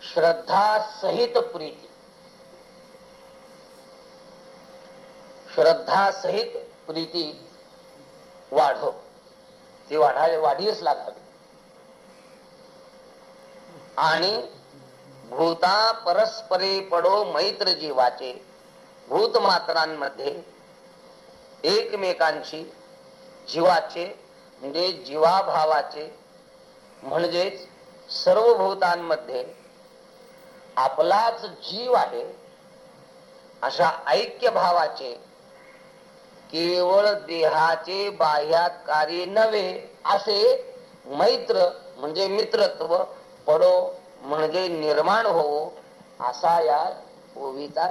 श्रद्धा सहित प्रीती. श्रद्धा सहित प्रीती वाढव ती वाढा वाढीच लागावी. आणि भूता परस्परे पडो मैत्र जीवाचे भूत मात्रांमध्ये एकमेकांशी जीवाचे म्हणजे जीवाभावाचे म्हणजेच सर्व भूतांमध्ये आपलाच जीव आहे अशा ऐक्य भावाचे केवळ देहाचे बाह्यात कार्य नव्हे असे मैत्र म्हणजे मित्रत्व पडो म्हणजे निर्माण हो असा या ओवीचा